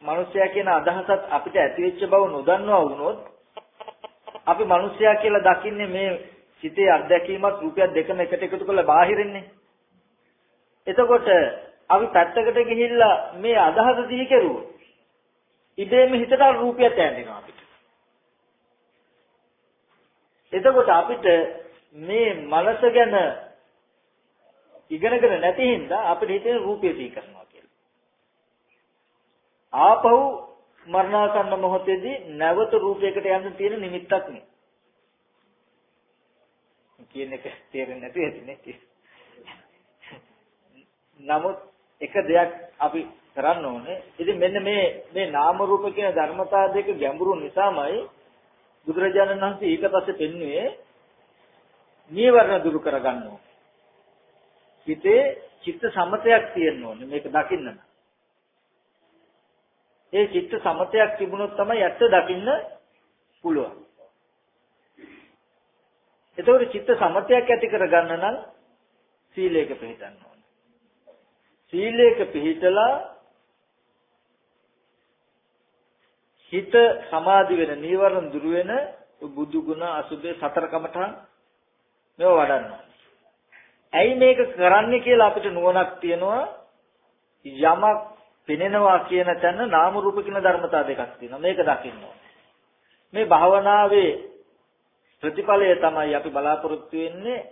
මිනිසයා කියන අදහසත් අපිට ඇති වෙච්ච බව නොදන්නවා වුණොත් අපි මිනිසයා කියලා දකින්නේ මේ සිතේ අත්දැකීමත් රූපයක් දෙකම එකට එකතු කරලා බාහිරින්නේ එතකොට අපි පැත්තකට ගිහිල්ලා මේ අදහස සිහි කෙරුවොත් ඉබේම හිතට රූපයක් ඇඳෙනවා අපිට. එතකොට අපිට මේ මනස ගැන ඉගෙනගෙන නැති හින්දා අපිට හිතේ රූපය සිහි කරනවා කියලා. ආපහු මරණාසන්න මොහොතේදී නැවත රූපයකට යන්න තියෙන නිමිත්තක් නේ. කියන එක තේරෙන්නේ නැති ඇතිනේ. නමුත් එක දෙයක් අපි කරන්න ඕනේ. ඉතින් මෙන්න මේ මේ නාම රූප කියන ධර්මතා දෙක ගැඹුරු නිසාමයි බුදුරජාණන් වහන්සේ ඊට පස්සේ පෙන්වුවේ නීවරණ දුරු කරගන්න ඕනේ. හිතේ චිත්ත සමතයක් තියෙන්න ඕනේ මේක දකින්න. ඒ චිත්ත සමතයක් තිබුණොත් තමයි ඇත්ත දකින්න පුළුවන්. එතකොට චිත්ත සමතයක් ඇති කරගන්න නම් සීලයක පිළිපදන්න ඕනේ. සීලයක පිළිතලා හිත සමාධි වෙන නීවරණ දුරු වෙන බුදු ගුණ අසුබේ සතර කමඨං මේව වඩන්න. ඇයි මේක කරන්නේ කියලා අපිට නුවණක් තියෙනවා යමක් පෙනෙනවා කියන තැන නාම රූප කියන ධර්මතා දෙකක් තියෙනවා. මේක දකින්න මේ භාවනාවේ ප්‍රතිඵලය තමයි අපි බලාපොරොත්තු වෙන්නේ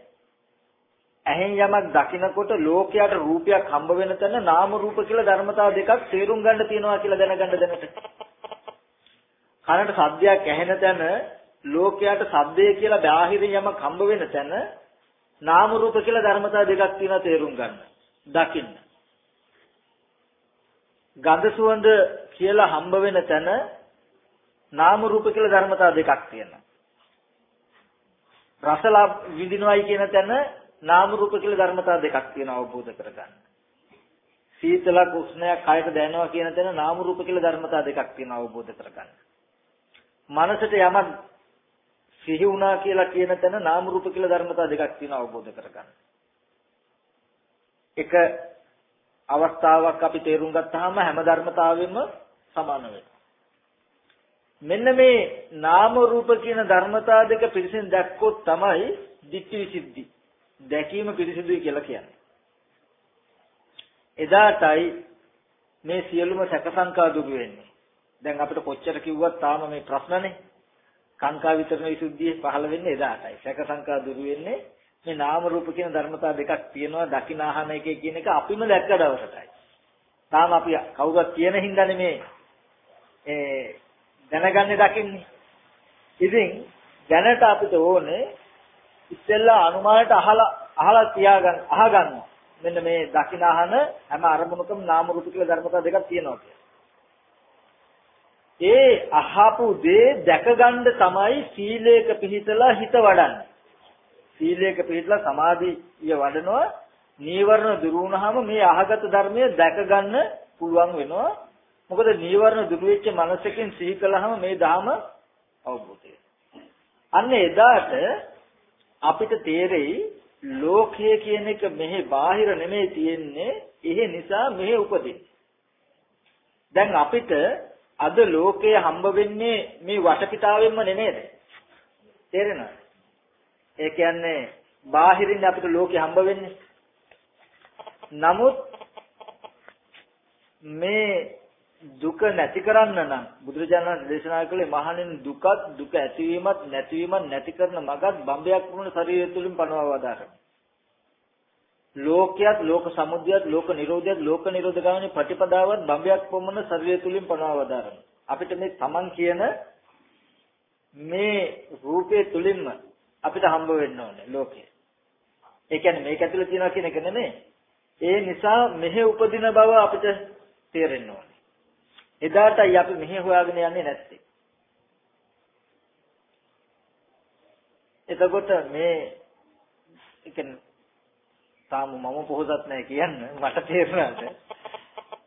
ඇහෙන් යමක් දකිනකොට ලෝකයට රූපයක් හම්බ වෙන තැන නාම රූප කියලා ධර්මතාව දෙකක් තේරුම් ගන්න තියෙනවා කියලා දැනගන්න දැනට. කනට සද්දයක් ඇහෙන තැන ලෝකයට සද්දය කියලා බාහිරින් යමක් හම්බ වෙන තැන නාම රූප කියලා ධර්මතාව දෙකක් තියෙනවා තේරුම් ගන්න. දකින්න. ගඳ සුවඳ කියලා හම්බ වෙන තැන නාම රූප කියලා ධර්මතාව දෙකක් තියෙනවා. රසලා විඳිනවයි කියන තැන නාම රූප කියලා ධර්මතාව දෙකක් තියෙනවා අවබෝධ කරගන්න. සීතලක් උෂ්ණයක් කයට දැනෙනවා කියන තැන නාම රූප කියලා ධර්මතාව දෙකක් තියෙනවා අවබෝධ කරගන්න. මනසට යමක් සිහි වුණා කියලා කියන තැන නාම රූප කියලා ධර්මතාව දෙකක් තියෙනවා අවබෝධ කරගන්න. එක අවස්ථාවක් අපි තේරුම් ගත්තාම හැම ධර්මතාවෙම සමාන වෙනවා. මෙන්න මේ නාම රූප කියන ධර්මතා දෙක පිරිසින් දැක්කොත් තමයි ditthi visiddhi දැකීම පිරිසිදුයි කියලා කියන්නේ. එදාටයි මේ සියලුම සැක සංකා දුරු වෙන්නේ. දැන් අපිට කොච්චර කිව්වත් තාම මේ ප්‍රශ්නනේ. සංකා විතරන විසුද්ධිය පහළ වෙන්නේ එදාටයි. සැක සංකා දුරු වෙන්නේ මේ නාම රූප කියන ධර්මතා දෙකක් තියෙනවා දකිනාහන එකේ කියන එක අපිම දැක්ක දවසටයි. තාම අපි කවුරුත් කියන හින්දානේ මේ ඒ දැනගන්නේ දකින්නේ. ඉතින් දැනට අපිට ඕනේ ඉස්සෙල්ලා අනුමානයට අහලා අහලා තියාගන්න අහගන්න. මෙන්න මේ දකිනාහන හැම අරමුණකම නාම රූප කියලා ධර්මතා දෙකක් තියෙනවා ඒ අහපු දේ දැකගන්න තමයි සීලයක පිහිටලා හිත වඩන්නේ. සීලයක පිළිපදලා සමාධිය වඩනවා. නීවරණ දුරු වුණාම මේ අහගත ධර්මය දැක ගන්න පුළුවන් වෙනවා. මොකද නීවරණ දුරු වෙච්ච මනසකින් සිහි කළාම මේ ධාම අවබෝධය. අන්න එදාට අපිට තේරෙයි ලෝකය කියන එක මෙහි බාහිර නෙමෙයි තියෙන්නේ. එහෙ නිසා මෙහි උපදින්නේ. දැන් අපිට අද ලෝකය හම්බ වෙන්නේ මේ වටපිටාවෙන්ම නෙමෙයිද? තේරෙනවද? ඒ කියන්නේ බාහිරින් අපිට ලෝකෙ හම්බ වෙන්නේ. නමුත් මේ දුක නැති කරන්න නම් බුදුරජාණන් දේශනා කළේ මහණෙනි දුකත් දුක ඇතිවීමත් නැතිවීමත් නැති කරන මගත් බම්බයක් වුණ ශරීරය තුළින් පනවව වදාරන. ලෝකයක් ලෝක සමුදයත් ලෝක නිරෝධයත් ලෝක නිරෝධ ගාමී ප්‍රතිපදාවත් බම්බයක් වුණ ශරීරය තුළින් පනවව වදාරන. අපිට මේ තමන් කියන මේ රූපේ තුලින්ම අපිට හම්බ වෙන්න ඕනේ ලෝකේ. ඒ කියන්නේ මේක ඇතුලේ තියනවා කියන එක නෙමෙයි. ඒ නිසා මෙහෙ උපදින බව අපිට තේරෙන්න ඕනේ. එදාටයි අපි මෙහෙ හොයාගෙන යන්නේ නැත්තේ. එතකොට මේ කියන්නේ තාම මම පොහොසත් නැහැ කියන්න මට තේරුණාට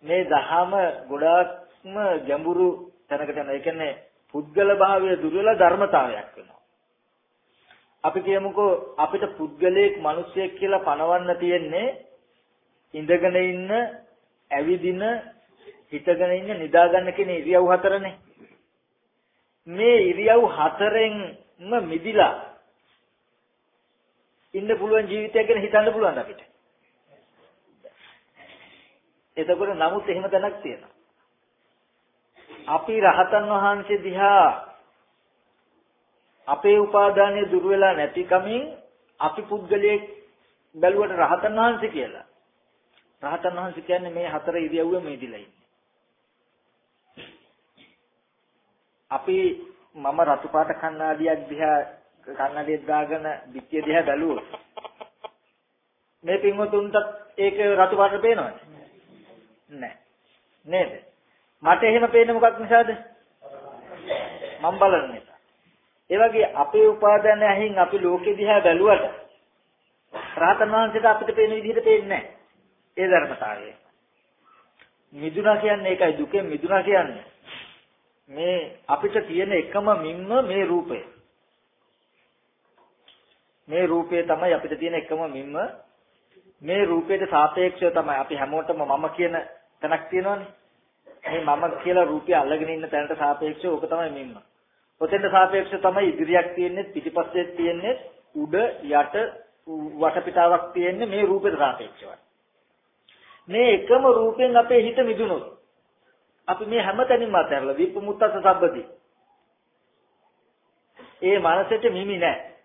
මේ දහම ගොඩාක්ම ගැඹුරු තැනකට යනවා. ඒ කියන්නේ පුද්ගල භාවය දුර වෙලා ධර්මතාවයක් වෙනවා. අපි කියමුකෝ අපිට පුද්ගලයෙක් මිනිසෙක් කියලා පනවන්න තියෙන්නේ ඉඳගෙන ඉන්න, ඇවිදින, හිටගෙන ඉන්න, නිදාගන්න කියන ඉරියව් හතරනේ. මේ ඉරියව් හතරෙන්ම මිදිලා ඉන්න පුළුවන් ජීවිතයක් ගැන හිතන්න පුළුවන් අපිට. එතකොට නමුත් එහෙම තැනක් තියෙනවා. අපි රහතන් වහන්සේ දිහා අපේ උපාදානය දුර වෙලා නැති කමින් අපි පුද්ගලයෙක් බැලුවට රහතන් වහන්සේ කියලා. රහතන් වහන්සේ කියන්නේ මේ හතර ඉරියව්වෙම මිදිලා ඉන්නේ. අපි මම රතු පාට කණ්ණාඩියක් දිහා කණ්ණාඩියක් දාගෙන පිටිය දිහා බැලුවොත් මේ පින්වතුන්ට ඒක රතු පාට පේනවද? නැහැ. නේද? මට එහෙම පේන්නේ මොකක් නිසාද? මම බලන්නේ. ඒ වගේ අපේ උපාදාන ඇහින් අපි ලෝකෙ දිහා බැලුවට රහතන් වහන්සේට අපිට පේන විදිහට පේන්නේ නැහැ. ඒ ධර්මතාවය. මිදුණා කියන්නේ ඒකයි දුකෙන් මිදුණා කියන්නේ. මේ අපිට තියෙන එකම මිම්ම මේ රූපය. මේ රූපය තමයි අපිට තියෙන එකම මිම්ම. මේ රූපයට සාපේක්ෂව තමයි අපි හැමෝටම මම කියන තැනක් තියෙනවනේ. මේ මම කියලා රූපය අල්ලගෙන ඉන්න තැනට සාපේක්ෂව ඕක තමයි මිම්ම. ඔතෙන්ට සාපේක්ෂව තමයි ඉදිරියක් තියෙන්නේ පිටිපස්සේ තියෙන්නේ උඩ යට වටපිටාවක් තියෙන්නේ මේ රූපෙට සාපේක්ෂවයි. මේ එකම රූපෙන් අපේ හිත මිදුනොත් අපි මේ හැමතැනින්ම අතහැරලා විප්පමුත්තත් සබ්බති. ඒ මනසට මිමි නැහැ.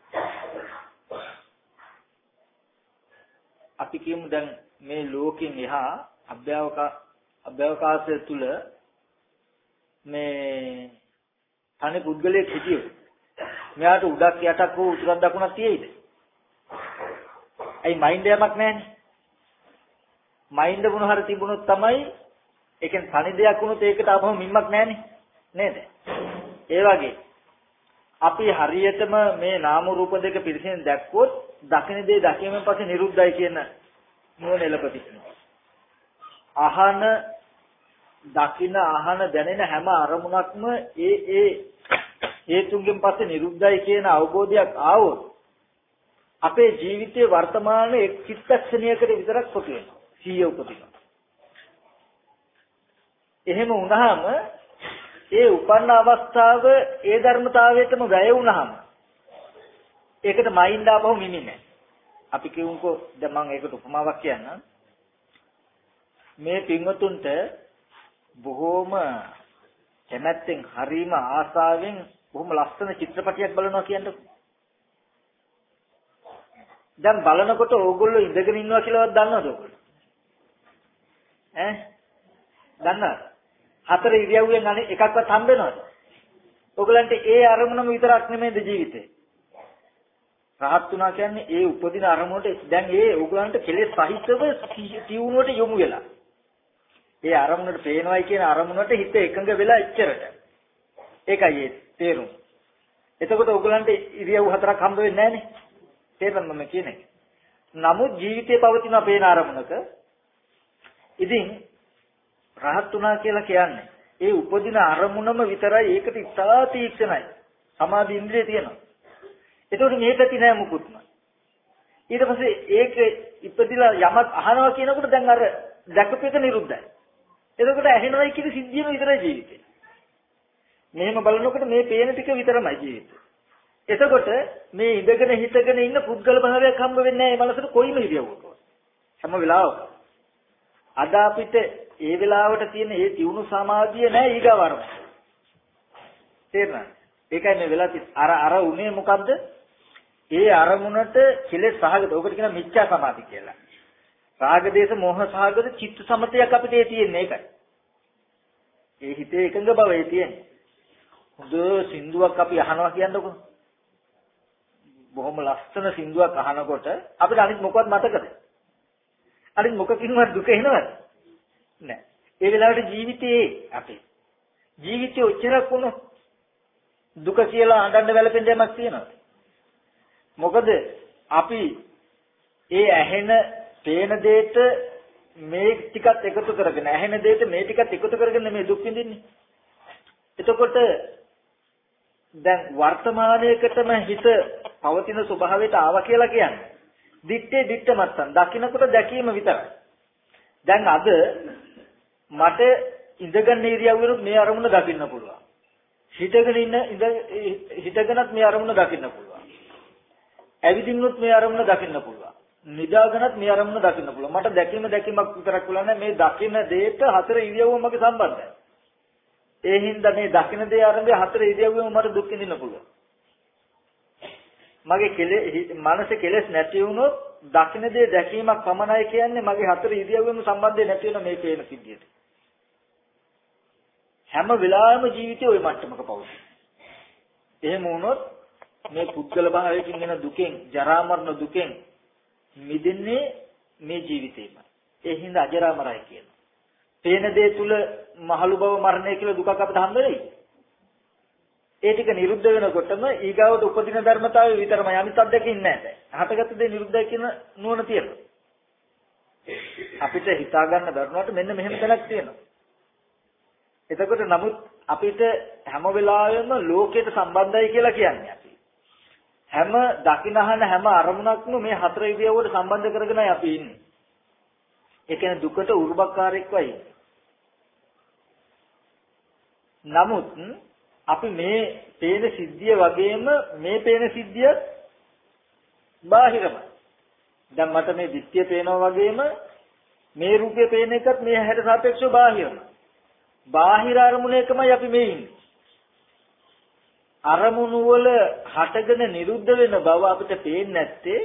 අපි කියමු දැන් මේ ලෝකෙන් එහා අභ්‍යවකා අභ්‍යවකාශය තුල මේ තනි පුද්ගලයෙක් හිටියොත් මෙයාට උඩක් යටක් හෝ උතුරක් දකුණක් තියෙයිද? ඇයි මයින්ඩ් යමක් නැහැනේ. මයින්ඩ් මොන හරි තිබුණොත් තමයි ඒ කියන්නේ තනි දෙයක් වුණොත් ඒකට අපහම මිම්මක් නැහැනේ. නේද? ඒ වගේ අපි හරියටම මේ නාම රූප දෙක පිරිසින් දැක්කොත් දකින දේ දැකීමෙන් පස්සේ නිරුද්ධයි කියන නුවණ එළපතිනවා. අහන දකින අහන දැනෙන හැම අරමුණක්ම ඒ ඒ හේතුන්ගෙන් පස්සේ නිරුද්ධයි කියන අවබෝධයක් ආවොත් අපේ ජීවිතයේ වර්තමාන එක් චිත්තක්ෂණයකට විතරක් පොතු වෙනවා. සීය උපදිනවා. එහෙම වුණාම ඒ උපන්න අවස්ථාව ඒ ධර්මතාවයටම වැය වුණාම ඒකට මයින්ඩ් ආපහු මිමින්නේ අපි කියමුකෝ දැන් මම ඒකට උපමාවක් කියන්නම් මේ පින්වතුන්ට බොහෝම කැමැත්තෙන් හරීම ආසාවෙන් බොහොම ලස්සන චිත්‍රපටියක් බලනවා කියන්නකො දැන් බලනකොට ඕගොල්ලෝ ඉඳගෙන ඉන්නවා කියලාවත් දන්නවද ඕගොල්ලෝ ඈ දන්නවද හතර ඉරියව්වෙන් අනේ එකක්වත් හම්බ වෙනවද? ඔයගලන්ට ඒ අරමුණම විතරක් නෙමෙයිද ජීවිතේ. රහත් වුණා කියන්නේ ඒ උපදින අරමුණට දැන් ඒ ඔයගලන්ට කෙලෙස් සහිතව තියුණුවට යොමු වෙලා. ඒ අරමුණට පේනවයි කියන අරමුණට හිත එකඟ වෙලා එච්චරට. ඒකයි ඒ තේරුම. එතකොට ඔයගලන්ට ඉරියව් හතරක් හම්බ වෙන්නේ නැහනේ. තේරෙනවද මම කියන්නේ? නමුත් ජීවිතේ පවතින පේන අරමුණක ඉතින් රහත් වුණා කියලා කියන්නේ ඒ උපදින අරමුණම විතරයි ඒකට ඉතා තීක්ෂණයි. සමාධි ඉන්ද්‍රිය තියෙනවා. ඒතකොට මේ පැති නෑ මුකුත්ම. ඊට පස්සේ ඒක ඉපදිලා යමක් අහනවා කියනකොට දැන් අර දැකපෙක නිරුද්ධයි. එතකොට ඇහෙනවයි කියන සිද්ධියම විතරයි ජීවිතේ. මෙහෙම බලනකොට මේ පේන ටික විතරමයි ජීවිතේ. එතකොට මේ ඉඳගෙන හිටගෙන ඉන්න පුද්ගල භාවයක් හම්බ වෙන්නේ නැහැ මේ මනසට කොයිම ඉරියව්වක. හැම වෙලාවකම. අද අපිට ඒ වෙලාවට තියෙන ඒ තියුණු සමාධිය නෑ ඊගව අරමුණ. තේරුණාද? ඒකයි මේ වෙලා අර අර උනේ මොකද්ද? ඒ අරමුණට කෙලෙස් සහගත. ඔකට කියන මිච්ඡා සමාධි කියලා. රාග දේශ මොහ සහගත චිත්ත සමතයක් අපිට ඒ තියෙන්නේ ඒකයි. ඒ හිතේ එකඟ බව ඒ තියෙන්නේ. හොඳ සින්දුවක් අපි අහනවා කියන්නකො. බොහොම ලස්සන සින්දුවක් අහනකොට අපිට අනිත් මොකවත් මතකද? අනිත් මොකකින්වත් දුක එනවද? නෑ. ඒ වෙලාවට ජීවිතේ අපේ ජීවිතේ ඔච්චරක් වුණොත් දුක කියලා අඬන්න වැළපෙන්න යමක් තියෙනවද? මොකද අපි ඒ ඇහෙන පේන දෙයට මේ ටිකත් එකතු කරගෙන ඇහෙන දෙයට මේ ටිකත් එකතු කරගෙන මේ දුක් විඳින්නේ. එතකොට දැන් වර්තමානයේකටම හිත පවතින ස්වභාවයට ආවා කියලා කියන්නේ. දිත්තේ දිත්ත මත්තන් දකින්නකොට දැකීම විතරයි. දැන් අද මට ඉඳගෙන ඉරියව්වෙනුත් මේ අරමුණ දකින්න පුළුවන්. හිටගෙන ඉන්න ඉඳ හිටගෙනත් මේ අරමුණ දකින්න පුළුවන්. ඇවිදින්නොත් මේ අරමුණ දකින්න පුළුවන්. නිදාගෙනත් මේ අරමුණ දකින්න පුළුවන්. මට දැකීම දැකීමක් විතරක් පුළුවන් මේ දකින්න දේට හතර ඉරියව්ව මගේ සම්බන්ධයි. ඒ හින්දා මේ දකින්න දේ ආරම්භය හතර ඉරියව්වෙම මට දුක් විඳින්න පුළුවන්. මගේ කෙලෙ මනසේ කෙලෙස් නැති වුණොත් දකින්න දේ දැකීමක් පමණයි කියන්නේ මගේ හතර ඉරියව්වෙම සම්බන්ධය නැති වෙන මේ පේන සිද්ධියට. හැම වෙලාවෙම ජීවිතේ ওই මට්ටමක පවතී. එහෙම වුණොත් මේ පුද්ගල භාවයකින් එන දුකෙන්, ජරා මරණ දුකෙන් මිදෙන්නේ මේ ජීවිතේමයි. ඒ හින්දා අජරාමරයි කියනවා. පේන දේ තුල මහලු බව මරණය කියලා දුකක් අපිට හම්බ වෙයි. ඒ ටික නිරුද්ධ වෙනකොටම ඊගාවට උපදින ධර්මතාවය විතරමයි අනිත් අද්දකින් නැහැ. හටගත්ත දේ නිරුද්ධයි කියන නුවණ තියෙනවා. අපිට හිතා ගන්න බැරුණාට මෙන්න මෙහෙම තැනක් තියෙනවා. එතකොට නමුත් අපිට හැම වෙලාවෙම ලෝකයට සම්බන්ධයි කියලා කියන්නේ අපි. හැම දකිනහන හැම අරමුණක්ම මේ හතර ඉරියව්වට සම්බන්ධ කරගෙනයි අපි ඉන්නේ. ඒ කියන්නේ දුකට උරුබකාරයෙක් වයි. නමුත් අපි මේ පේන සිද්ධිය වගේම මේ පේන සිද්ධිය බාහිරම. දැන් මට මේ දිට්ඨිය පේනවා වගේම මේ රූපය පේන එකත් මේ හැට සාපේක්ෂව බාහිරම. බාහිර අරමුණේකමයි අපි මේ ඉන්නේ. අරමුණු වල හටගෙන නිරුද්ධ වෙන බව අපිට පේන්නේ නැත්තේ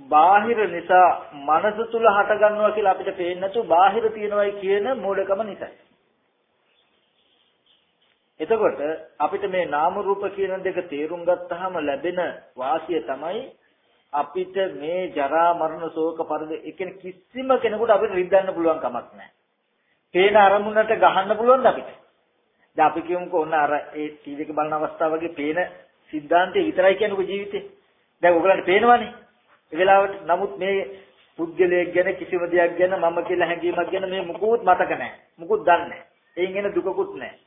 බාහිර නිසා මනස තුල හට ගන්නවා කියලා අපිට පේන්නේ නැතු බාහිර තියෙනවයි කියන මූලිකම නිසායි. එතකොට අපිට මේ නාම රූප කියන දෙක තේරුම් ගත්තාම ලැබෙන වාසිය තමයි අපිට මේ ජරා මරණ ශෝක පරිද එකෙන කිසිම කෙනෙකුට අපිට රිද්දන්න පුළුවන් කමක් නැහැ. පේන අරමුණට ගහන්න පුළුවන්ද අපිට? දැන් අපි කියමුකෝ ඔන්න අර ඒ ටීවී එක බලන අවස්ථාව වගේ පේන સિદ્ધාන්තය විතරයි කියනකෝ ජීවිතේ. දැන් ඔයගලන්ට පේනවනේ. ඒ වෙලාවට නමුත් මේ පුද්ගලයෙක් ගැන කිසිම දෙයක් ගැන මම කියලා හැඟීමක් ගැන මේ මුකුත් මතක නැහැ. මුකුත් දන්නේ නැහැ. එයින් එන දුකකුත් නැහැ.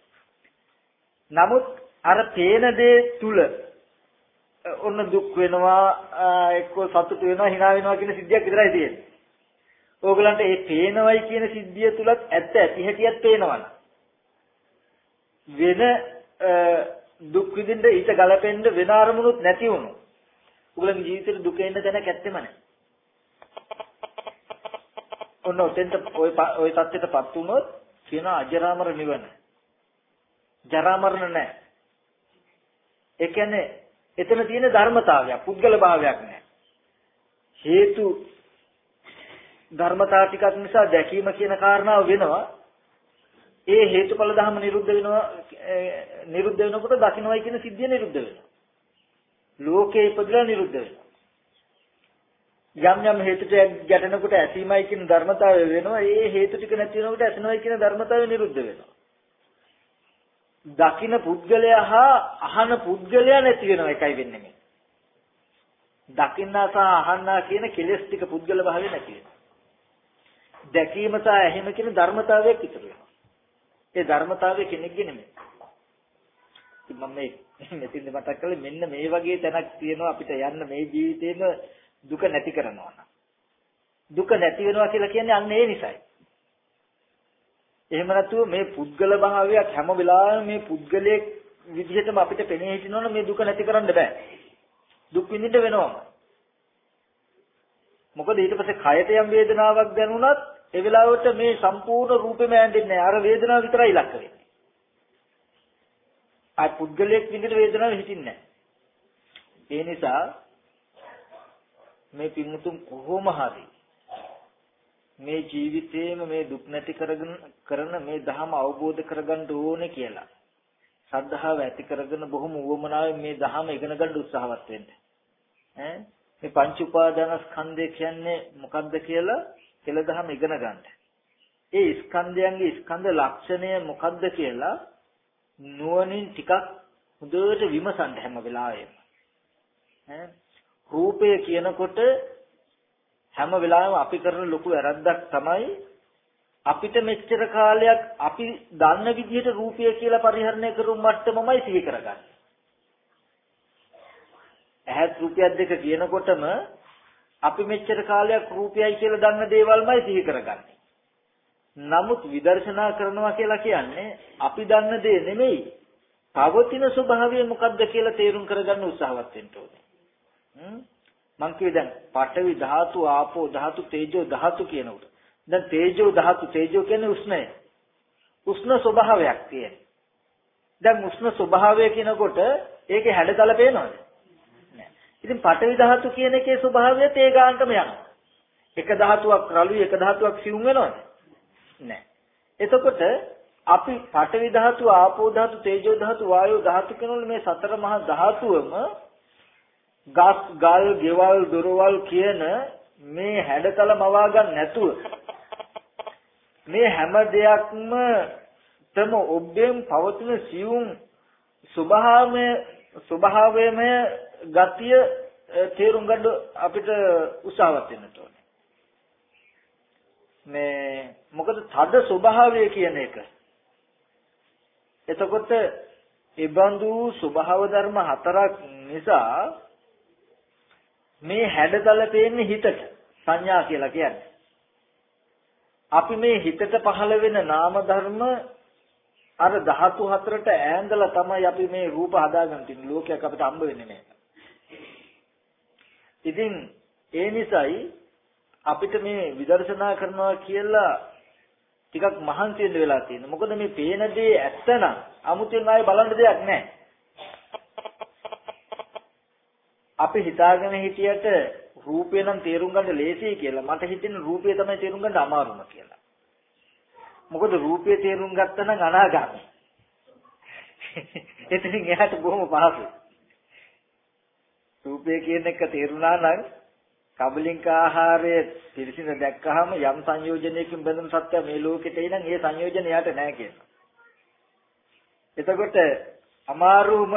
නමුත් අර පේන දේ තුල ඔන්න දුක් වෙනවා එක්ක සතුට වෙනවා hina වෙනවා කියන සිද්ධියක් විතරයි තියෙන්නේ. ඕගලන්ට මේ පේනවයි කියන සිද්ධිය තුලත් ඇත්ත ඇති හැටියක් පේනවනේ. වෙන දුක් විඳින්න ඊට ගලපෙන්න වෙන අරමුණුත් නැති වුණොත් උගලගේ ජීවිතේ දුක එන්න තැනක් ඇත්තෙම නැහැ. ඔන්න ඔතෙන්ට ওই ওই தත්ත්වයටපත් වුණොත් කියන අජරාමර නිවන. ජරා මරණ නැහැ. ඒ කියන්නේ එතන තියෙන ධර්මතාවයක්, පුද්ගල භාවයක් නැහැ. හේතු ධර්මතාව ටිකක් නිසා දැකීම කියන කාරණාව වෙනවා. ඒ හේතුඵල ධර්ම නිරුද්ධ වෙනවා නිරුද්ධ වෙනකොට දකින්නයි කියන සිද්ධිය නිරුද්ධ වෙනවා. ලෝකේ ඉපදලා නිරුද්ධ වෙනවා. යම් යම් හේතු ටික ගැටෙනකොට ඇසීමයි කියන ධර්මතාවය වෙනවා. ඒ හේතු ටික නැති වෙනකොට ඇසෙනවයි කියන ධර්මතාවය නිරුද්ධ වෙනවා. දකින පුද්ගලයා හා අහන පුද්ගලයා නැති වෙනවා එකයි වෙන්නේ මේ. දකින්නා සහ අහන්නා කියන කෙලෙස් ටික පුද්ගල භාවය නැති වෙනවා. දැකීම සහ ඇහිම කියන ධර්මතාවයක් ඉතුරු වෙනවා. ඒ ධර්මතාවය කෙනෙක්ගේ නෙමෙයි. ඉතින් මම මේ මෙතින්ද මතක් කළේ මෙන්න මේ වගේ තැනක් තියෙනවා අපිට යන්න මේ ජීවිතේම දුක නැති කරනවා දුක නැති වෙනවා කියලා කියන්නේ අන්න ඒ නිසයි. එහෙම නැතුව මේ පුද්ගල භාවයක් හැම වෙලාවෙම මේ පුද්ගලයේ විදිහටම අපිට පෙනී හිටිනවනේ මේ දුක නැති කරන්න බෑ. දුක් විඳින්න වෙනවම. මොකද ඊට පස්සේ කයට යම් වේදනාවක් දැනුණත් ඒ වෙලාවට මේ සම්පූර්ණ රූපෙම ඇඳෙන්නේ අර වේදනාව විතරයි ඉලක්ක වෙන්නේ. ආ පුද්ගලයක් විඳින වේදනාව හිටින්නේ ඒ නිසා මේ පින්මුතුන් කොහොම හරි මේ ජීවිතේම මේ දුක් නැති කරගෙන කරන මේ ධහම අවබෝධ කරගන්න ඕනේ කියලා. සද්ධාව ඇති කරගෙන බොහොම උවමනාවෙන් මේ ධහම ඉගෙන ගන්න උත්සාහවත් වෙන්න. ඈ මේ පංච උපාදාන ස්කන්ධය කියන්නේ මොකක්ද කියලා කියලා ධහම ඉගෙන ගන්න. ඒ ස්කන්ධයන්ගේ ස්කන්ධ ලක්ෂණය මොකක්ද කියලා නුවණින් ටිකක් හොඳට විමසන්න හැම වෙලාවෙම. ඈ රූපය කියනකොට හැම වෙලාවෙම අපි කරන ලොකු වැරද්දක් තමයි අපිට මෙච්චර කාලයක් අපි දන්න විදිහට රූපය කියලා පරිහරණය කරු මට්ටමමයි සිහි කරගන්නේ. ඇහත් රූපයක් දෙක කියනකොටම අපි මෙච්චර කාලයක් රූපයයි කියලා දන්න දේවල්මයි සිහි කරගන්නේ. නමුත් විදර්ශනා කරනවා කියලා කියන්නේ අපි දන්න දේ නෙමෙයි. පවතින ස්වභාවය මොකක්ද කියලා තේරුම් කරගන්න උත්සාහවත් වෙන්න ඕනේ. මං කිව්වේ දැන් පඨවි ධාතු ආපෝ ධාතු තේජෝ ධාතු කියනකොට දැන් තේජෝ ධාතු තේජෝ කියන්නේ උෂ්ණය උෂ්ණ ස්වභාවයක් තියෙන දැන් උෂ්ණ ස්වභාවය කියනකොට ඒකේ හැඩතල පේනවද නෑ ඉතින් පඨවි ධාතු කියන එකේ ස්වභාවය තේ ගානටම යනවා එක ධාතුවක් රළුයි එක ධාතුවක් සිවුම් වෙනවද? නෑ. එතකොට අපි පඨවි ධාතු ආපෝ ධාතු තේජෝ ධාතු වායෝ ධාතු කියනවල මේ සතර මහා ධාතුවම ගස් ගල් ගෙවල් දොරවල් කියන මේ හැඩතල මවා ගන්න නැතුව මේ හැම දෙයක්ම තම ඔබෙන් පවතින සියුම් ස්වභාවය ස්වභාවයමය ගතිය තේරුම් ගන්න අපිට උත්සාහවත් වෙන්න ඕනේ. මේ මොකද තද ස්වභාවය කියන එක. එතකොට ඒ බඳු ස්වභාව ධර්ම හතරක් නිසා මේ හැඩතල පේන්නේ හිතට සංඥා කියලා කියන්නේ. අපි මේ හිතට පහළ වෙන නාම ධර්ම අර ධාතු හතරට ඈඳලා තමයි අපි මේ රූප හදාගන්න තියෙන්නේ. ලෝකයක් අපිට හම්බ වෙන්නේ නැහැ. ඉතින් ඒ නිසායි අපිට මේ විදර්ශනා කරනවා කියලා ටිකක් මහන්සි වෙන්න වෙලා තියෙනවා. මොකද මේ පේන දේ ඇත්තනම් 아무තෙන් ආයේ බලන්න දෙයක් නැහැ. අපි හිතාගෙන හිටියට රූපේ නම් තේරුම් ගන්න ලේසියි කියලා මට හිතෙන රූපය තමයි තේරුම් ගන්න අමාරුම කියලා. මොකද රූපය තේරුම් ගත්තා නම් අනාගාමී. එතනින් එහාට බොහොම පහසුයි. රූපය කියන එක තේරුණා නම් කබලින්ක ආහාරයේ පිරිසිඳ දැක්කහම යම් සංයෝජනයකින් බඳුන් සත්‍ය මේ ලෝකෙට එනං ඒ සංයෝජන යට නැහැ කියනවා. එතකොට අමාරුම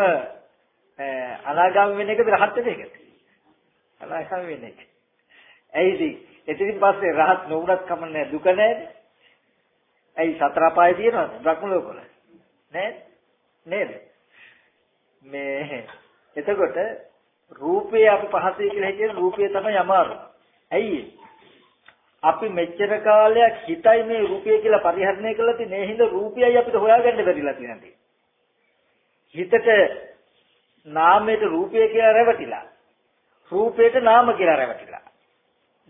අනාගාමී වෙන එකද රහත් වෙන එකද? අනාගාමී වෙන එක. ඇයිද? එතනින් පස්සේ රහත් නොවුනත් කමන්නේ දුක නැහැ. ඇයි සතර අපාය තියෙනවද? බ්‍රහ්ම ලෝකවල. නේද? නේද? මේ එතකොට රූපේ අපි පහසයි කියලා හිතන රූපය තමයි අමාරු. ඇයි අපි මෙච්චර කාලයක් හිතයි මේ රූපය කියලා පරිහරණය කළා තියෙන්නේ. ඒ හින්දා රූපයයි අපිට හොයාගන්න බැරිලා තියෙනවා. හිතට නාමයට රූපය කියලා රැවටිලා. රූපයට නාම කියලා රැවටිලා.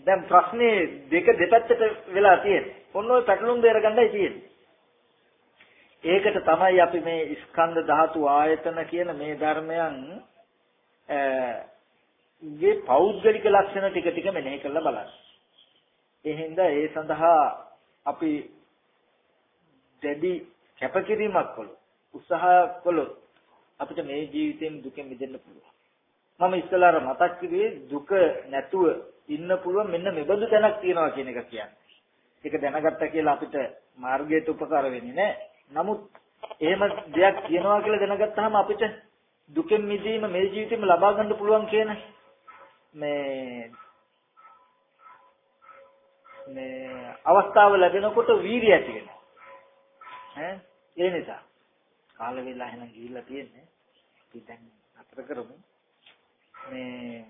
දැන් ප්‍රශ්නේ දෙක දෙපැත්තට වෙලා තියෙන්නේ. ඔන්න ඔය පැටලුම් බේරගන්නයි තියෙන්නේ. ඒකට තමයි අපි මේ ස්කන්ධ ධාතු ආයතන කියන මේ ධර්මයන් ගේ පෞද්ගලික ලක්ෂණ ටික ටික මෙනෙහි කරලා බලන්න. ඒ හින්දා ඒ සඳහා අපි දැඩි කැපකිරීමක් කළොත් උත්සාහ කළොත් අපිට මේ ජීවිතයෙන් දුකෙන් මිදෙන්න පුළුවන්. මම ඉස්සෙල්ලා අර මතක් කරුවේ දුක නැතුව ඉන්න පුළුවන් මෙන්න මෙබඳු තැනක් තියෙනවා කියන එක කියන්නේ. ඒක දැනගත්තා කියලා අපිට මාර්ගයට උපකාර වෙන්නේ නැහැ. නමුත් එහෙම දෙයක් තියෙනවා කියලා දැනගත්තාම අපිට දුකෙන් මිදීම මේ ජීවිතේම ලබා ගන්න පුළුවන් කියන මේ මේ අවස්ථාව ලැබෙනකොට වීරිය ඇති වෙනවා. ඈ ඒ නිසා කාල වේලා එහෙනම් ගිහිල්ලා තියෙන්නේ. අපි දැන් අතර කරමු. මේ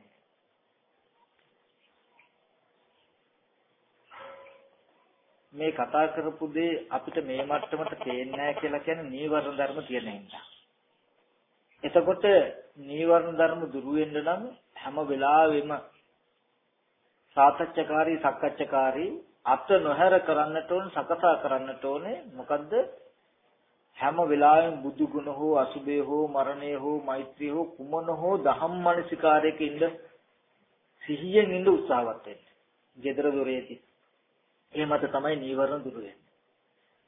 මේ කතා කරපු දේ අපිට මේ මට්ටමට තේන්නේ නැහැ කියලා කියන්නේ නීවරණ ධර්ම තියෙන හින්දා. එතකොට නීවරණ ධර්ම දුරු වෙන්න නම් හැම වෙලාවෙම සාතච්ඡකාරී සක්කච්ඡකාරී අත් නොහැර කරන්නට ඕන සකසා කරන්නට ඕනේ මොකද්ද හැම වෙලාවෙම බුදු ගුණ හෝ අසුබේ හෝ මරණය හෝ මෛත්‍රිය හෝ කුමන හෝ ධම්මනසිකාරයක ඉඳ සිහියෙන් ඉඳ උත්සාහවත් වෙන්න. gedara doreti. එහෙමත තමයි නීවරණ දුරු වෙන්නේ.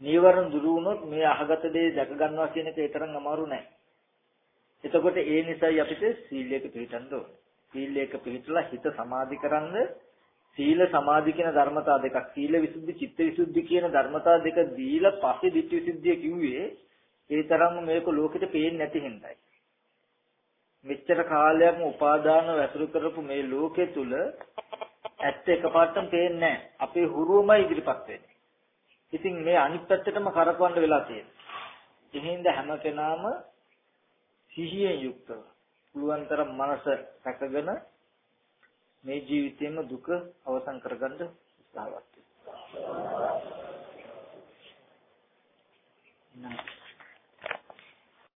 නීවරණ දුරු වුණොත් මේ අහගත දේ දැක ගන්නවා කියන එක ඒ තරම් අමාරු නෑ. එතකොට ඒ නිසායි අපිට සීලයක පිළිටන්න ඕනේ. සීලයක පිළිටලා හිත සමාධි කරන්න සීල සමාධි කියන ධර්මතා දෙකක් සීල විසුද්ධි චිත්ත විසුද්ධි කියන ධර්මතා දෙක දීලා පස්සේ ditthi විසුද්ධිය කිව්වේ ඒ තරම්ම මේක ලෝකෙට පේන්නේ නැති හින්දායි. මෙච්චර කාලයක්ම උපාදාන වැසුරු කරපු මේ ලෝකෙ තුල ඇත්ත එකපාරටම පේන්නේ නැහැ. අපේ හුරුවමයි ඉදිරිපත් වෙන්නේ. ඉතින් මේ අනිත් පැත්තටම කරකවන්න වෙලා තියෙනවා. එහෙනම් හැම කෙනාම සිහියෙන් යුක්තව පුළුවන් තරම් මනස රැකගෙන මේ ජීවිතේම දුක අවසන් කරගන්න උත්සාහවත් වෙනවා.